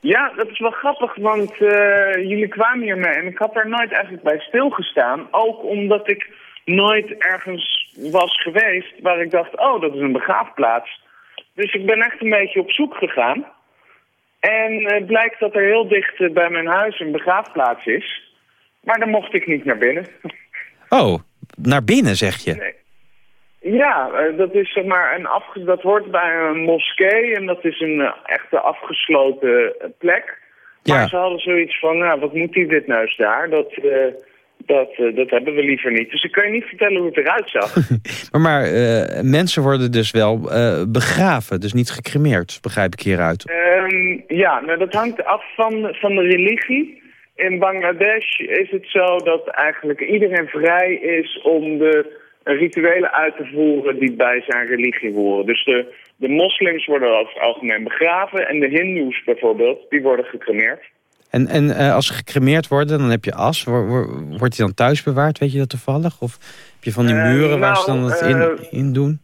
Ja, dat is wel grappig, want uh, jullie kwamen hiermee en ik had er nooit eigenlijk bij stilgestaan. Ook omdat ik nooit ergens was geweest waar ik dacht, oh, dat is een begraafplaats. Dus ik ben echt een beetje op zoek gegaan. En uh, blijkt dat er heel dicht uh, bij mijn huis een begraafplaats is. Maar dan mocht ik niet naar binnen. Oh, naar binnen zeg je? Nee. Ja, dat is zeg maar een afge dat hoort bij een moskee en dat is een uh, echte afgesloten plek. Maar ja. ze hadden zoiets van, nou, wat moet die witneus daar? Dat, uh, dat, uh, dat hebben we liever niet. Dus ik kan je niet vertellen hoe het eruit zag. maar maar mensen worden dus wel begraven, dus niet gecremeerd, begrijp ik hieruit. Um, ja, nou, dat hangt af van, van de religie. In Bangladesh is het zo dat eigenlijk iedereen vrij is om de rituelen uit te voeren die bij zijn religie horen. Dus de, de moslims worden over het algemeen begraven en de hindoes bijvoorbeeld, die worden gecremeerd. En, en uh, als ze gecremeerd worden, dan heb je as. Wordt die dan thuis bewaard, weet je dat toevallig? Of heb je van die muren uh, waar nou, ze dan het in, in doen?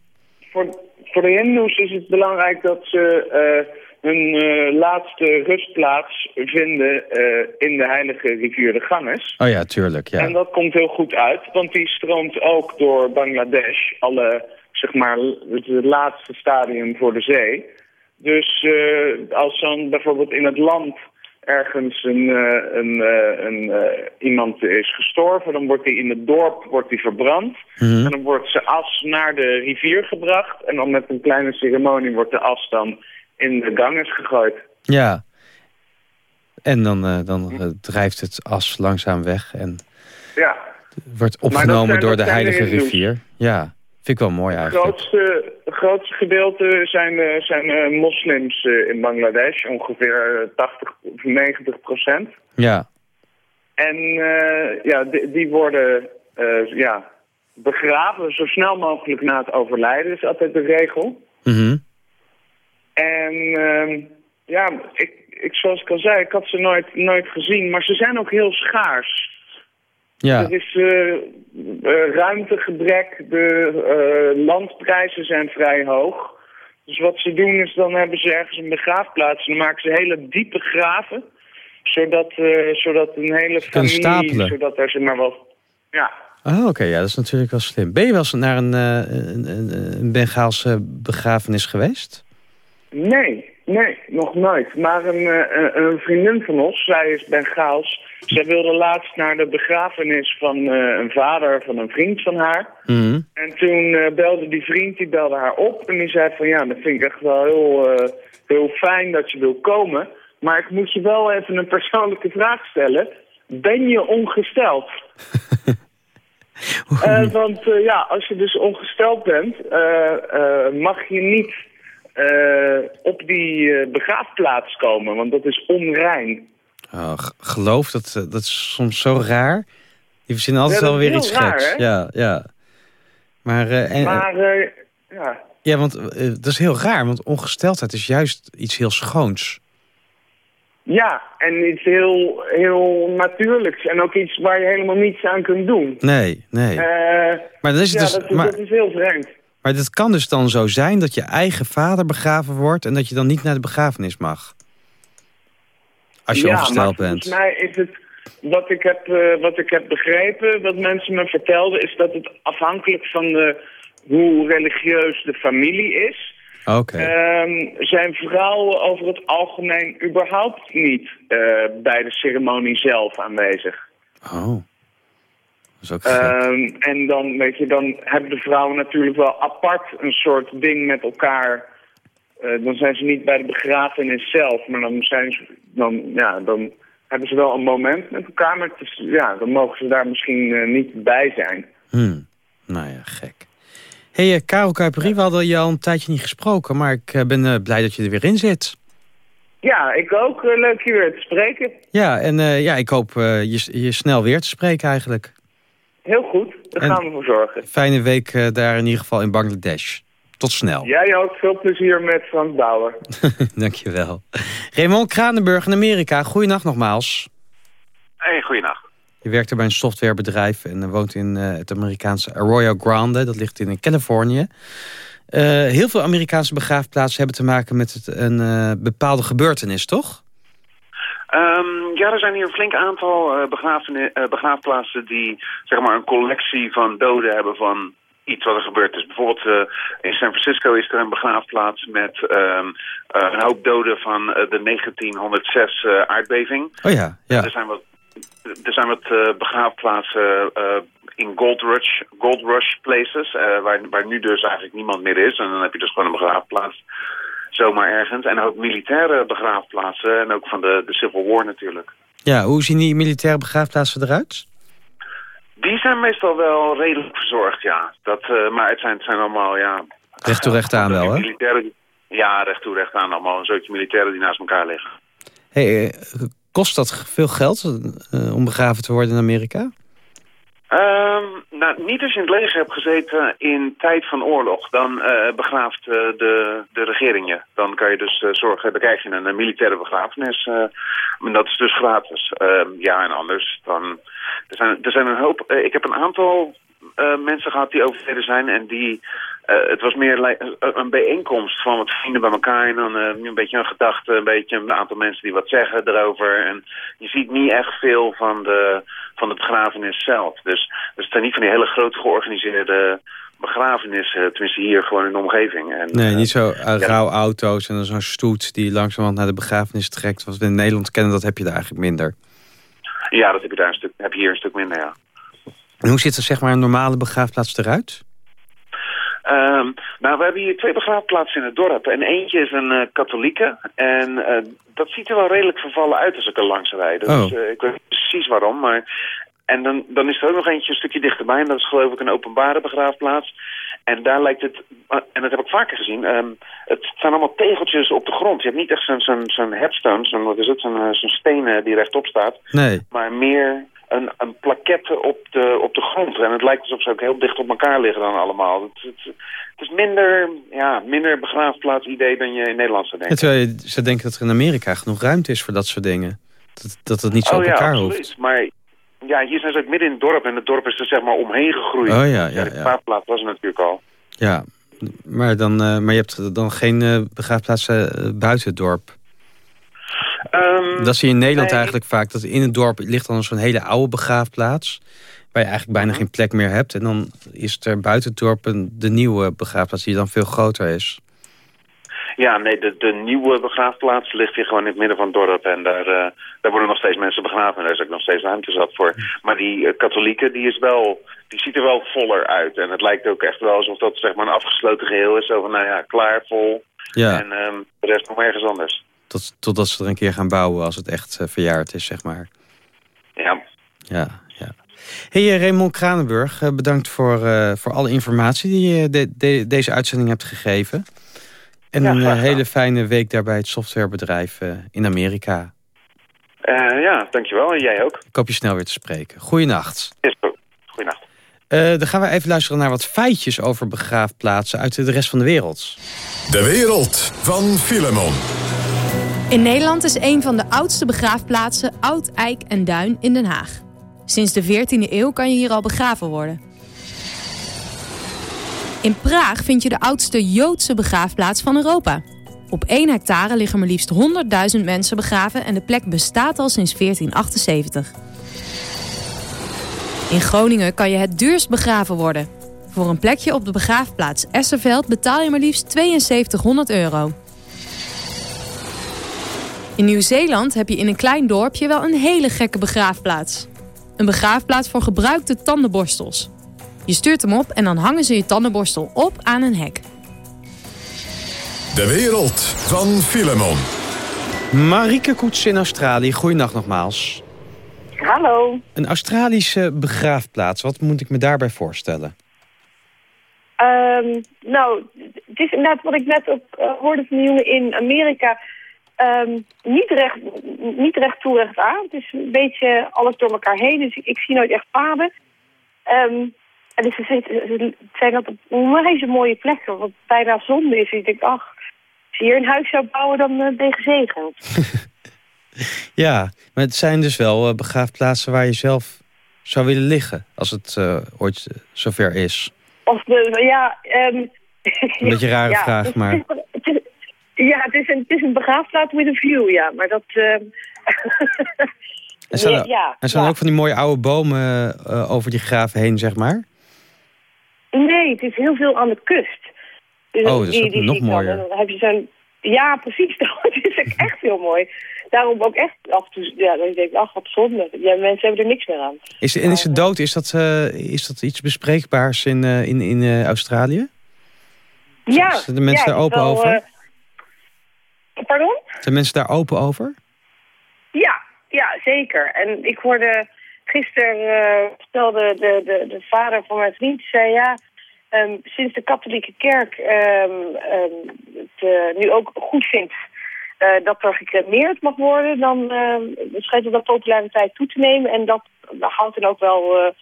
Voor, voor de hindoes is het belangrijk dat ze... Hun uh, laatste rustplaats vinden uh, in de heilige rivier de Ganges. Oh ja, tuurlijk. Ja. En dat komt heel goed uit, want die stroomt ook door Bangladesh, alle, zeg maar, het laatste stadium voor de zee. Dus uh, als dan bijvoorbeeld in het land ergens een, een, een, iemand is gestorven, dan wordt hij in het dorp wordt die verbrand. Mm -hmm. En dan wordt zijn as naar de rivier gebracht. En dan met een kleine ceremonie wordt de as dan in de Ganges gegooid. Ja. En dan, uh, dan uh, drijft het as langzaam weg en ja. wordt opgenomen door de heilige rivier. Ja, vind ik wel mooi eigenlijk. Het grootste, grootste gedeelte zijn, uh, zijn moslims in Bangladesh, ongeveer 80 of 90 procent. Ja. En ja, die, die worden ja, begraven zo snel mogelijk na het overlijden, is altijd de regel. Mhm. En uh, ja, ik, ik, zoals ik al zei, ik had ze nooit, nooit gezien. Maar ze zijn ook heel schaars. Ja. Er is uh, uh, ruimtegebrek, de uh, landprijzen zijn vrij hoog. Dus wat ze doen is, dan hebben ze ergens een begraafplaats. En dan maken ze hele diepe graven. Zodat, zodat een hele familie, zodat er zeg maar wat... Ja, Oh, oké, okay, ja, dat is natuurlijk wel slim. Ben je wel eens naar een, een, een, een Bengaalse begrafenis geweest? Nee. Nee, nog nooit. Maar een, uh, een vriendin van ons, zij is Bengaals. Zij wilde laatst naar de begrafenis van uh, een vader van een vriend van haar. Mhm. En toen uh, belde die vriend, die belde haar op. En die zei van, ja, dat vind ik echt wel heel, heel fijn dat je wil komen. Maar ik moet je wel even een persoonlijke vraag stellen. Ben je ongesteld? want ja, als je dus ongesteld bent, mag je niet uh, op die uh, begraafplaats komen, want dat is onrein. Oh, geloof, dat, eh, dat is soms zo raar. Die verzinnen altijd ja, wel weer iets raar, geks. Hè? Ja, ja. Maar, en, maar ja. Ja, want dat is heel raar, want ongesteldheid is juist iets heel schoons. Ja, en iets heel, heel natuurlijks. En ook iets waar je helemaal niets aan kunt doen. Nee, nee. maar dat is, ja, dus, dat, maar, dat is heel vreemd. Maar het kan dus dan zo zijn dat je eigen vader begraven wordt... en dat je dan niet naar de begrafenis mag. Als je ja, ongesteld maar bent. volgens mij is het... Wat ik, heb, uh, wat ik heb begrepen, wat mensen me vertelden... is dat het afhankelijk van de, hoe religieus de familie is... Oké. Okay. Um, zijn vrouwen over het algemeen überhaupt niet uh, bij de ceremonie zelf aanwezig. Oh. Um, en dan, weet je, dan hebben de vrouwen natuurlijk wel apart een soort ding met elkaar. Uh, dan zijn ze niet bij de begrafenis zelf, maar dan, zijn ze, dan, ja, dan hebben ze wel een moment met elkaar. Maar is, ja, dan mogen ze daar misschien uh, niet bij zijn. Hmm. Nou ja, gek. Hé, hey, Karel Kuiperie, we hadden je al een tijdje niet gesproken... maar ik ben blij dat je er weer in zit. Ja, ik ook. leuk je weer te spreken. Ja, en ja, ik hoop je, je snel weer te spreken eigenlijk. Heel goed, daar gaan we voor zorgen. Fijne week uh, daar in ieder geval in Bangladesh. Tot snel. Jij ook, veel plezier met Frans Bauer. Dankjewel. Raymond Kranenburg in Amerika, goeienacht nogmaals. Hey, goeienacht. Je werkt er bij een softwarebedrijf en woont in uh, het Amerikaanse Arroyo Grande. Dat ligt in Californië. Uh, heel veel Amerikaanse begraafplaatsen hebben te maken met het, een bepaalde gebeurtenis, toch? Um, ja, er zijn hier een flink aantal uh, uh, begraafplaatsen die zeg maar een collectie van doden hebben van iets wat er gebeurd is. Bijvoorbeeld uh, in San Francisco is er een begraafplaats met um, een hoop doden van de 1906 aardbeving. Oh ja, ja. Er zijn wat, er zijn wat begraafplaatsen in Gold Rush, Gold Rush places, waar, waar nu dus eigenlijk niemand meer is. En dan heb je dus gewoon een begraafplaats zomaar ergens. En ook militaire begraafplaatsen en ook van de, de Civil War natuurlijk. Ja, hoe zien die militaire begraafplaatsen eruit? Die zijn meestal wel redelijk verzorgd, ja. Dat, uh, maar het zijn, het zijn allemaal, ja... Recht toe recht aan wel, hè? Militairen, ja, recht toe recht aan allemaal. Een zootje militairen die naast elkaar liggen. Hey, kost dat veel geld uh, om begraven te worden in Amerika? Um, nou, niet als je in het leger hebt gezeten in tijd van oorlog. Dan uh, begraaft uh, de, de regering je. Dan kan je dus uh, zorgen, dan krijg je een, een militaire begrafenis. en dat is dus gratis. Ehm, ja, en anders dan... Er zijn, er zijn een hoop... ik heb een aantal mensen gehad die overleden zijn en die... het was meer een bijeenkomst van wat vrienden bij elkaar. En dan een beetje een gedachte, een beetje een aantal mensen die wat zeggen erover. En je ziet niet echt veel van de, van de begrafenis zelf. Dus, dus het zijn niet van die hele grote georganiseerde begrafenissen. Tenminste hier gewoon in de omgeving. En, nee, niet zo uh, rauw auto's en zo'n stoet die langzamerhand naar de begrafenis trekt. Wat we in Nederland kennen, dat heb je daar eigenlijk minder. Ja, dat heb je, daar een stuk, heb je hier een stuk minder, ja. En hoe ziet er zeg maar een normale begraafplaats eruit? Um, nou, we hebben hier twee begraafplaatsen in het dorp. En eentje is een uh, katholieke. En uh, dat ziet er wel redelijk vervallen uit als ik er langs rijd. Oh. Dus uh, ik weet niet precies waarom. Maar... En dan, dan is er ook nog eentje een stukje dichterbij. En dat is geloof ik een openbare begraafplaats. En daar lijkt het, en dat heb ik vaker gezien, um, het zijn allemaal tegeltjes op de grond. Je hebt niet echt zo'n zo'n zo'n headstone, zo'n wat is het, zo'n zo'n steen die rechtop staat. Nee. Maar meer een, een plaquette op de, op de grond. En het lijkt alsof ze ook heel dicht op elkaar liggen dan allemaal. Het, het, het is minder, ja, minder begraafplaats idee dan je in Nederland zou denken. Ja, terwijl je zou denken dat er in Amerika genoeg ruimte is voor dat soort dingen. Dat, dat het niet zo oh, op ja, elkaar absoluut. hoeft. Maar ja, hier zijn ze ook midden in het dorp. En het dorp is er zeg maar omheen gegroeid. Oh ja, ja, De ja. begraafplaats was er natuurlijk al. Ja, maar, dan, uh, maar je hebt dan geen uh, begraafplaatsen uh, buiten het dorp. Um, dat zie je in Nederland nee. eigenlijk vaak. Dat in het dorp ligt dan zo'n hele oude begraafplaats. Waar je eigenlijk bijna geen plek meer hebt. En dan is er buiten het dorp een, de nieuwe begraafplaats die dan veel groter is. Ja, nee, de, de nieuwe begraafplaats ligt hier gewoon in het midden van het dorp. En daar, uh, daar worden nog steeds mensen begraven. En daar is ook nog steeds ruimte zat voor. Maar die uh, katholieke, die is wel... Die ziet er wel voller uit. En het lijkt ook echt wel alsof dat zeg maar een afgesloten geheel is. Zo van, nou ja, klaar, vol. Ja. En um, de rest nog ergens anders. Tot, totdat ze er een keer gaan bouwen als het echt uh, verjaard is, zeg maar. Ja. Ja, ja. Hey Raymond Kranenburg, bedankt voor, voor alle informatie die je de, de, deze uitzending hebt gegeven. En Ja, een eh, hele fijne week daar bij het softwarebedrijf eh, in Amerika. Eh, ja, dankjewel. En jij ook. Ik hoop je snel weer te spreken. Goeienacht. Is goed. Goeienacht. Eh dan gaan we even luisteren naar wat feitjes over begraafplaatsen uit de rest van de wereld. De wereld van Filemon. In Nederland is een van de oudste begraafplaatsen Oud Eik en Duin in Den Haag. Sinds de 14e eeuw kan je hier al begraven worden. In Praag vind je de oudste Joodse begraafplaats van Europa. Op 1 hectare liggen maar liefst 100.000 mensen begraven en de plek bestaat al sinds 1478. In Groningen kan je het duurst begraven worden. Voor een plekje op de begraafplaats Esserveld betaal je maar liefst 7200 euro. In Nieuw-Zeeland heb je in een klein dorpje wel een hele gekke begraafplaats. Een begraafplaats voor gebruikte tandenborstels. Je stuurt hem op en dan hangen ze je tandenborstel op aan een hek. De wereld van Filemon. Marieke Koets in Australië, goeienacht nogmaals. Hallo. Een Australische begraafplaats, wat moet ik me daarbij voorstellen? Ehm, nou, het is inderdaad wat ik net ook eh, hoorde van de jongen in Amerika. Ehm, niet, recht, niet recht toe, recht aan. Het is een beetje alles door elkaar heen. Dus ik, ik zie nooit echt paden. Ehm, en dus ze, zitten- ze zijn dat op onwijs mooie plekken. Wat bijna zonde is. Ik denk, ach, als je hier een huis zou bouwen, dan uh, ben je gezegend. Ja, maar het zijn dus wel eh, begraafplaatsen waar je zelf zou willen liggen... als het eh, ooit eh, zover is. Of de, ja... ehm, Een beetje rare ja, vraag, het is- maar... het is- ja, het is, een, het is een begraafplaats met een view, ja. Maar dat... ehm, Er staan, ja, ja, er staan ook van die mooie oude bomen eh, over die graven heen, zeg maar. Nee, het is heel veel aan de kust. Dus Oh, dat is nog dan. mooier. Dan heb je zo'n... Ja, precies. Het is echt heel mooi. Daarom ook echt af en toe... Ja, dan denk ik, ach, wat zonde. Ja, mensen hebben er niks meer aan. Is, en is de dood, is dat, eh, is dat iets bespreekbaars in, eh, in, in eh, Australië? Ja. Zijn de mensen ja, daar het open wel, over? pardon? Zijn mensen daar open over? Ja, ja, zeker. En ik hoorde gisteren eh, vertelde de, de, de vader van mijn vriend, zei ja, ehm, sinds de katholieke kerk ehm, ehm, het eh, nu ook goed vindt eh, dat er gecremeerd mag worden, dan schijnt dat populariteit toe te nemen en dat, houdt dan ook wel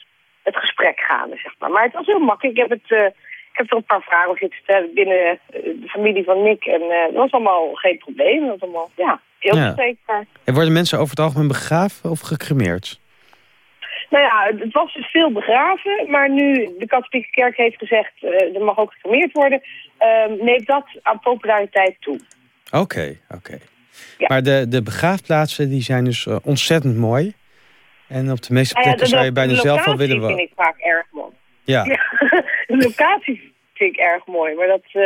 het gesprek gaande, zeg maar. Maar het was heel makkelijk. Ik heb het... ik heb er een paar vragen zitten stellen binnen de familie van Nick. En dat was allemaal geen probleem. Dat was allemaal, ja, heel Ja. bespreekbaar. En worden mensen over het algemeen begraven of gecremeerd? Nou ja, het was dus veel begraven, maar nu de katholieke kerk heeft gezegd, eh, er mag ook gecremeerd worden, ehm, neemt dat aan populariteit toe. Oké, oké. Maar de, de begraafplaatsen die zijn dus eh, ontzettend mooi. En op de meeste Nou ja, plekken de- zou je bijna zelf wel locatie willen vind wonen. ik vaak erg mooi. Ja. de locatie vind ik erg mooi, maar, dat, eh,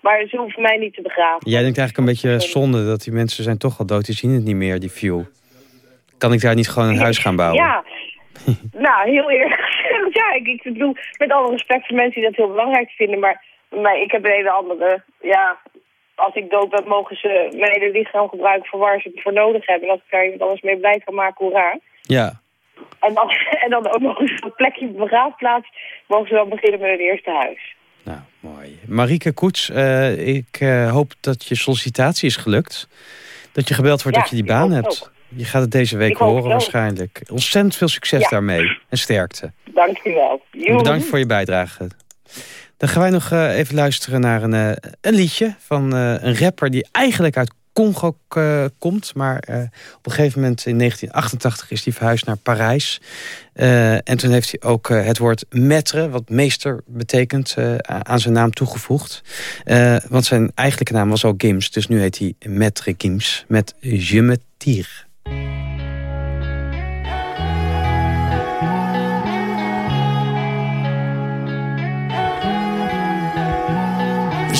maar ze hoeven mij niet te begraven. Jij denkt eigenlijk een beetje zonde dat die mensen zijn toch al dood. Die zien het niet meer, die view. Kan ik daar niet gewoon een huis gaan bouwen? Ja, nou, heel eerlijk gezegd, ja, ik, ik bedoel, met alle respect voor mensen die dat heel belangrijk vinden, maar, maar ik heb een hele andere, ja, als ik dood ben, mogen ze mijn hele lichaam gebruiken voor waar ze het voor nodig hebben. En als ik daar iemand anders mee blij kan maken, hoera. Ja. En dan, en dan ook nog eens een plekje op begraafplaats, mogen ze dan beginnen met hun eerste huis. Marieke Koets, eh, ik eh, hoop dat je sollicitatie is gelukt. Dat je gebeld wordt Ja, dat je die baan hebt. ook. Je gaat het deze week horen waarschijnlijk. Ontzettend veel succes Ja. daarmee. En sterkte. Dank u wel. En bedankt voor je bijdrage. Dan gaan wij nog eh, even luisteren naar een, eh, een liedje van eh, een rapper die eigenlijk uit Congo komt. Maar op een gegeven moment in 1988 is hij verhuisd naar Parijs. En toen heeft hij ook het woord maître, wat meester betekent, aan zijn naam toegevoegd. Want zijn eigenlijke naam was al Gims. Dus nu heet hij Maître Gims met Je me tire.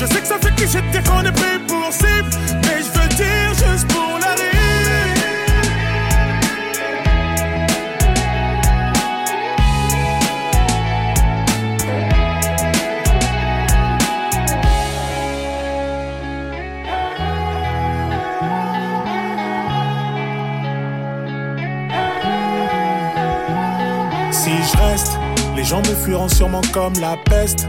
Je sais que ça fait cliché de dire qu'on est pris pour cible. Mais je veux dire juste pour la rire. Si je reste, les gens me fuiront sûrement comme la peste.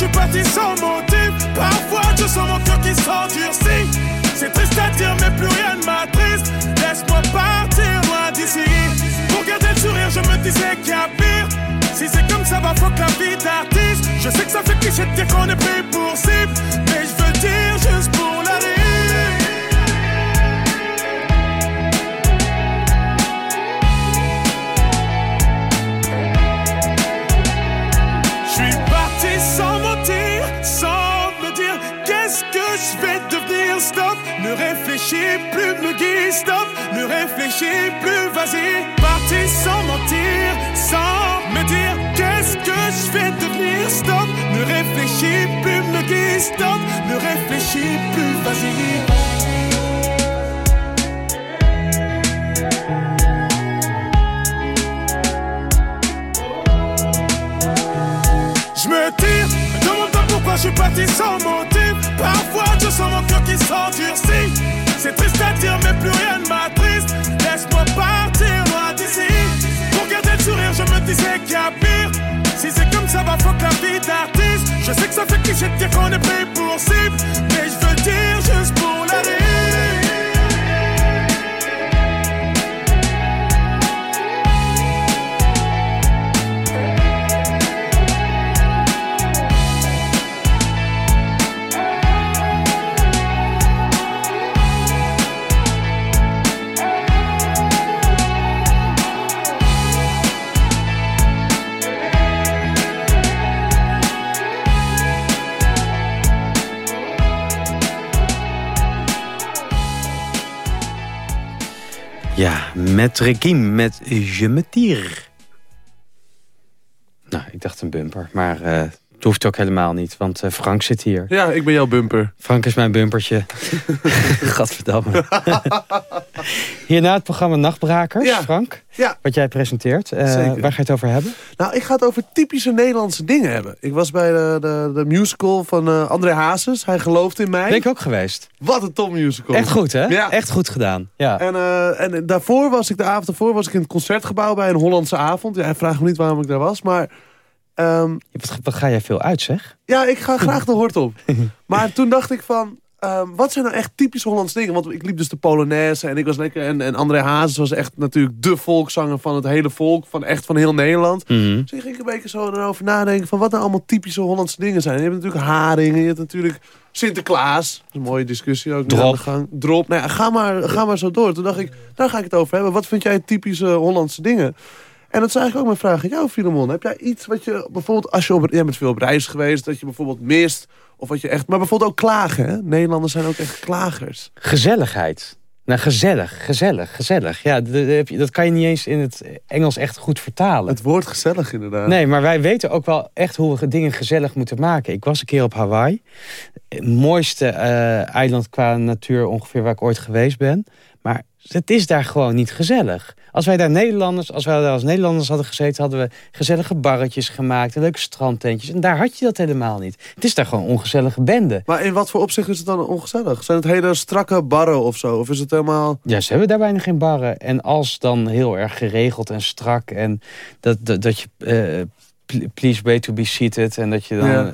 Suis parti sans motif. Parfois je sens mon cœur qui s'endurcit. C'est triste à dire, mais plus rien ne m'attriste. Laisse-moi partir loin d'ici. Pour garder le sourire, je me disais qu'il y a pire. Si c'est comme ça, va fuck la vie d'artiste. Je sais que ça fait cliché de dire qu'on est pris pour cible. Mais je veux dire juste pour la plus, me guide. Stop, ne réfléchis plus, vas-y. Parti sans mentir, sans me dire qu'est-ce que je vais devenir. Stop, ne réfléchis plus, me guide. Stop, ne réfléchis plus, vas-y. Me tire, demande pas pourquoi je suis parti sans motif. Parfois je sens mon cœur qui s'endurcit. C'est triste à dire, mais plus rien ne m'attriste. Laisse-moi partir loin d'ici. Pour garder le sourire, je me disais qu'il y a pire. Si c'est comme ça, va fuck la vie d'artiste. Je sais que ça fait cliché de dire qu'on est pris pour cible. Mais je veux dire juste pour la rire. Met Rekim, met Je. Nou, ik dacht een bumper, maar eh, het hoeft ook helemaal niet, want eh, Frank zit hier. Ja, ik ben jouw bumper. Frank is mijn bumpertje. Gadverdamme. Hierna het programma Nachtbrakers, Frank. Ja. Wat jij presenteert. Zeker. waar ga je het over hebben? Nou, ik ga het over typische Nederlandse dingen hebben. Ik was bij de, de, de musical van eh, André Hazes. Hij gelooft in mij. Ben ik ook geweest. Wat een top musical. Echt goed, hè? Ja. Echt goed gedaan. Ja. En, en daarvoor was ik, de avond daarvoor was ik in het concertgebouw bij een Hollandse avond. Ja, vraag me niet waarom ik daar was, maar... ehm, Wat, wat ga jij veel uit, zeg? ja, ik ga graag de hort op. maar toen dacht ik van, ehm, wat zijn nou echt typische Hollandse dingen? Want ik liep dus de Polonaise en ik was lekker... En, en André Hazes was echt natuurlijk de volkszanger van het hele volk. Van echt van heel Nederland. Mhm. Dus ik ging een beetje zo erover nadenken van wat nou allemaal typische Hollandse dingen zijn. Je hebt natuurlijk haringen, je hebt natuurlijk Sinterklaas. Dat is een mooie discussie ook. Drop. gang. Drop. Nou ja, ga maar, ga maar zo door. Toen dacht ik, daar ga ik het over hebben. Wat vind jij typische Hollandse dingen? En dat zou ik ook mijn vraag aan jou, Filemon. Heb jij iets wat je bijvoorbeeld, als je op, jij bent veel op reis geweest, dat je bijvoorbeeld mist? Of wat je echt, maar bijvoorbeeld ook klagen, hè? Nederlanders zijn ook echt klagers. Gezelligheid. Nou, gezellig, gezellig, gezellig. Ja, dat kan je niet eens in het Engels echt goed vertalen. Het woord gezellig inderdaad. Nee, maar wij weten ook wel echt hoe we dingen gezellig moeten maken. Ik was een keer op Hawaii. Het mooiste uh, eiland qua natuur ongeveer waar ik ooit geweest ben. Maar het is daar gewoon niet gezellig. Als wij daar Nederlanders, als wij daar als Nederlanders hadden gezeten, hadden we gezellige barretjes gemaakt, leuke strandtentjes. En daar had je dat helemaal niet. Het is daar gewoon ongezellige bende. Maar in wat voor opzicht is het dan ongezellig? Zijn het hele strakke barren of zo? Of is het helemaal... Ja, ze hebben daar bijna geen barren. En als dan heel erg geregeld en strak en dat, dat, dat je... Uh, please wait to be seated. En dat je dan... Ja,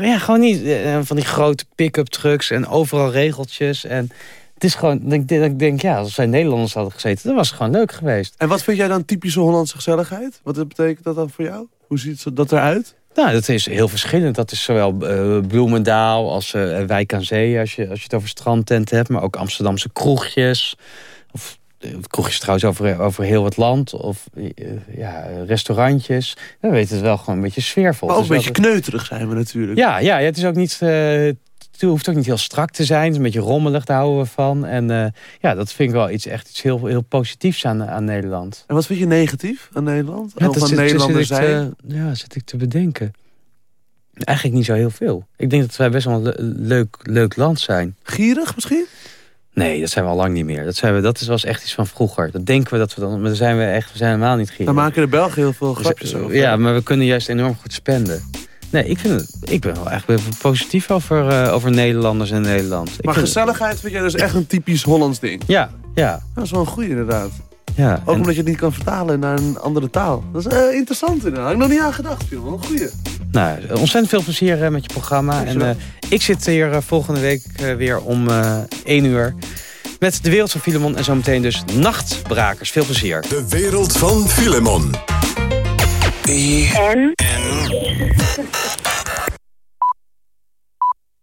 ja, gewoon niet. Eh, van die grote pick-up trucks en overal regeltjes. En het is gewoon, ik denk, ik denk, ja, als wij Nederlanders hadden gezeten, dan was het gewoon leuk geweest. En wat vind jij dan typische Hollandse gezelligheid? Wat betekent dat dan voor jou? Hoe ziet dat eruit? Nou, dat is heel verschillend. Dat is zowel uh, Bloemendaal als uh, Wijk aan Zee, als je, als je het over strandtenten hebt. Maar ook Amsterdamse kroegjes. Of uh, kroegjes trouwens over, over heel het land. Of ja, restaurantjes. Dan weet het wel gewoon een beetje sfeervol. Maar ook een beetje kneuterig zijn we natuurlijk. Ja, ja, het is ook niet het hoeft ook niet heel strak te zijn. Het is een beetje rommelig, daar houden we van. En uh, ja, dat vind ik wel iets, echt iets heel, heel positiefs aan, aan Nederland. En wat vind je negatief aan Nederland? Ja, of aan Nederlanders zijn? ja, zit ik te bedenken. Eigenlijk niet zo heel veel. Ik denk dat wij best wel een leuk, leuk land zijn. Gierig misschien? Nee, dat zijn we al lang niet meer. Dat, zijn we, dat is, was echt iets van vroeger. Dat denken we dat we dan... Maar dan zijn we echt, we zijn helemaal niet gierig. Dan maken de Belgen heel veel grapjes over. Ja, maar we kunnen juist enorm goed spenden. Nee, ik, vind het, ik ben wel echt positief over, uh, over Nederlanders en Nederland. Maar gezelligheid vind jij dus echt een typisch Hollands ding? Ja, ja. Dat is wel een goede inderdaad. Ja, Ook omdat je het niet kan vertalen naar een andere taal. Dat is uh, interessant inderdaad. Had ik nog niet aan gedacht, joh. Een goeie. Nou, ontzettend veel plezier uh, met je programma. En uh, ik zit hier volgende week weer om 1 uur met de wereld van Filemon. En zometeen dus Nachtbrakers. Veel plezier. De wereld van Filemon. En...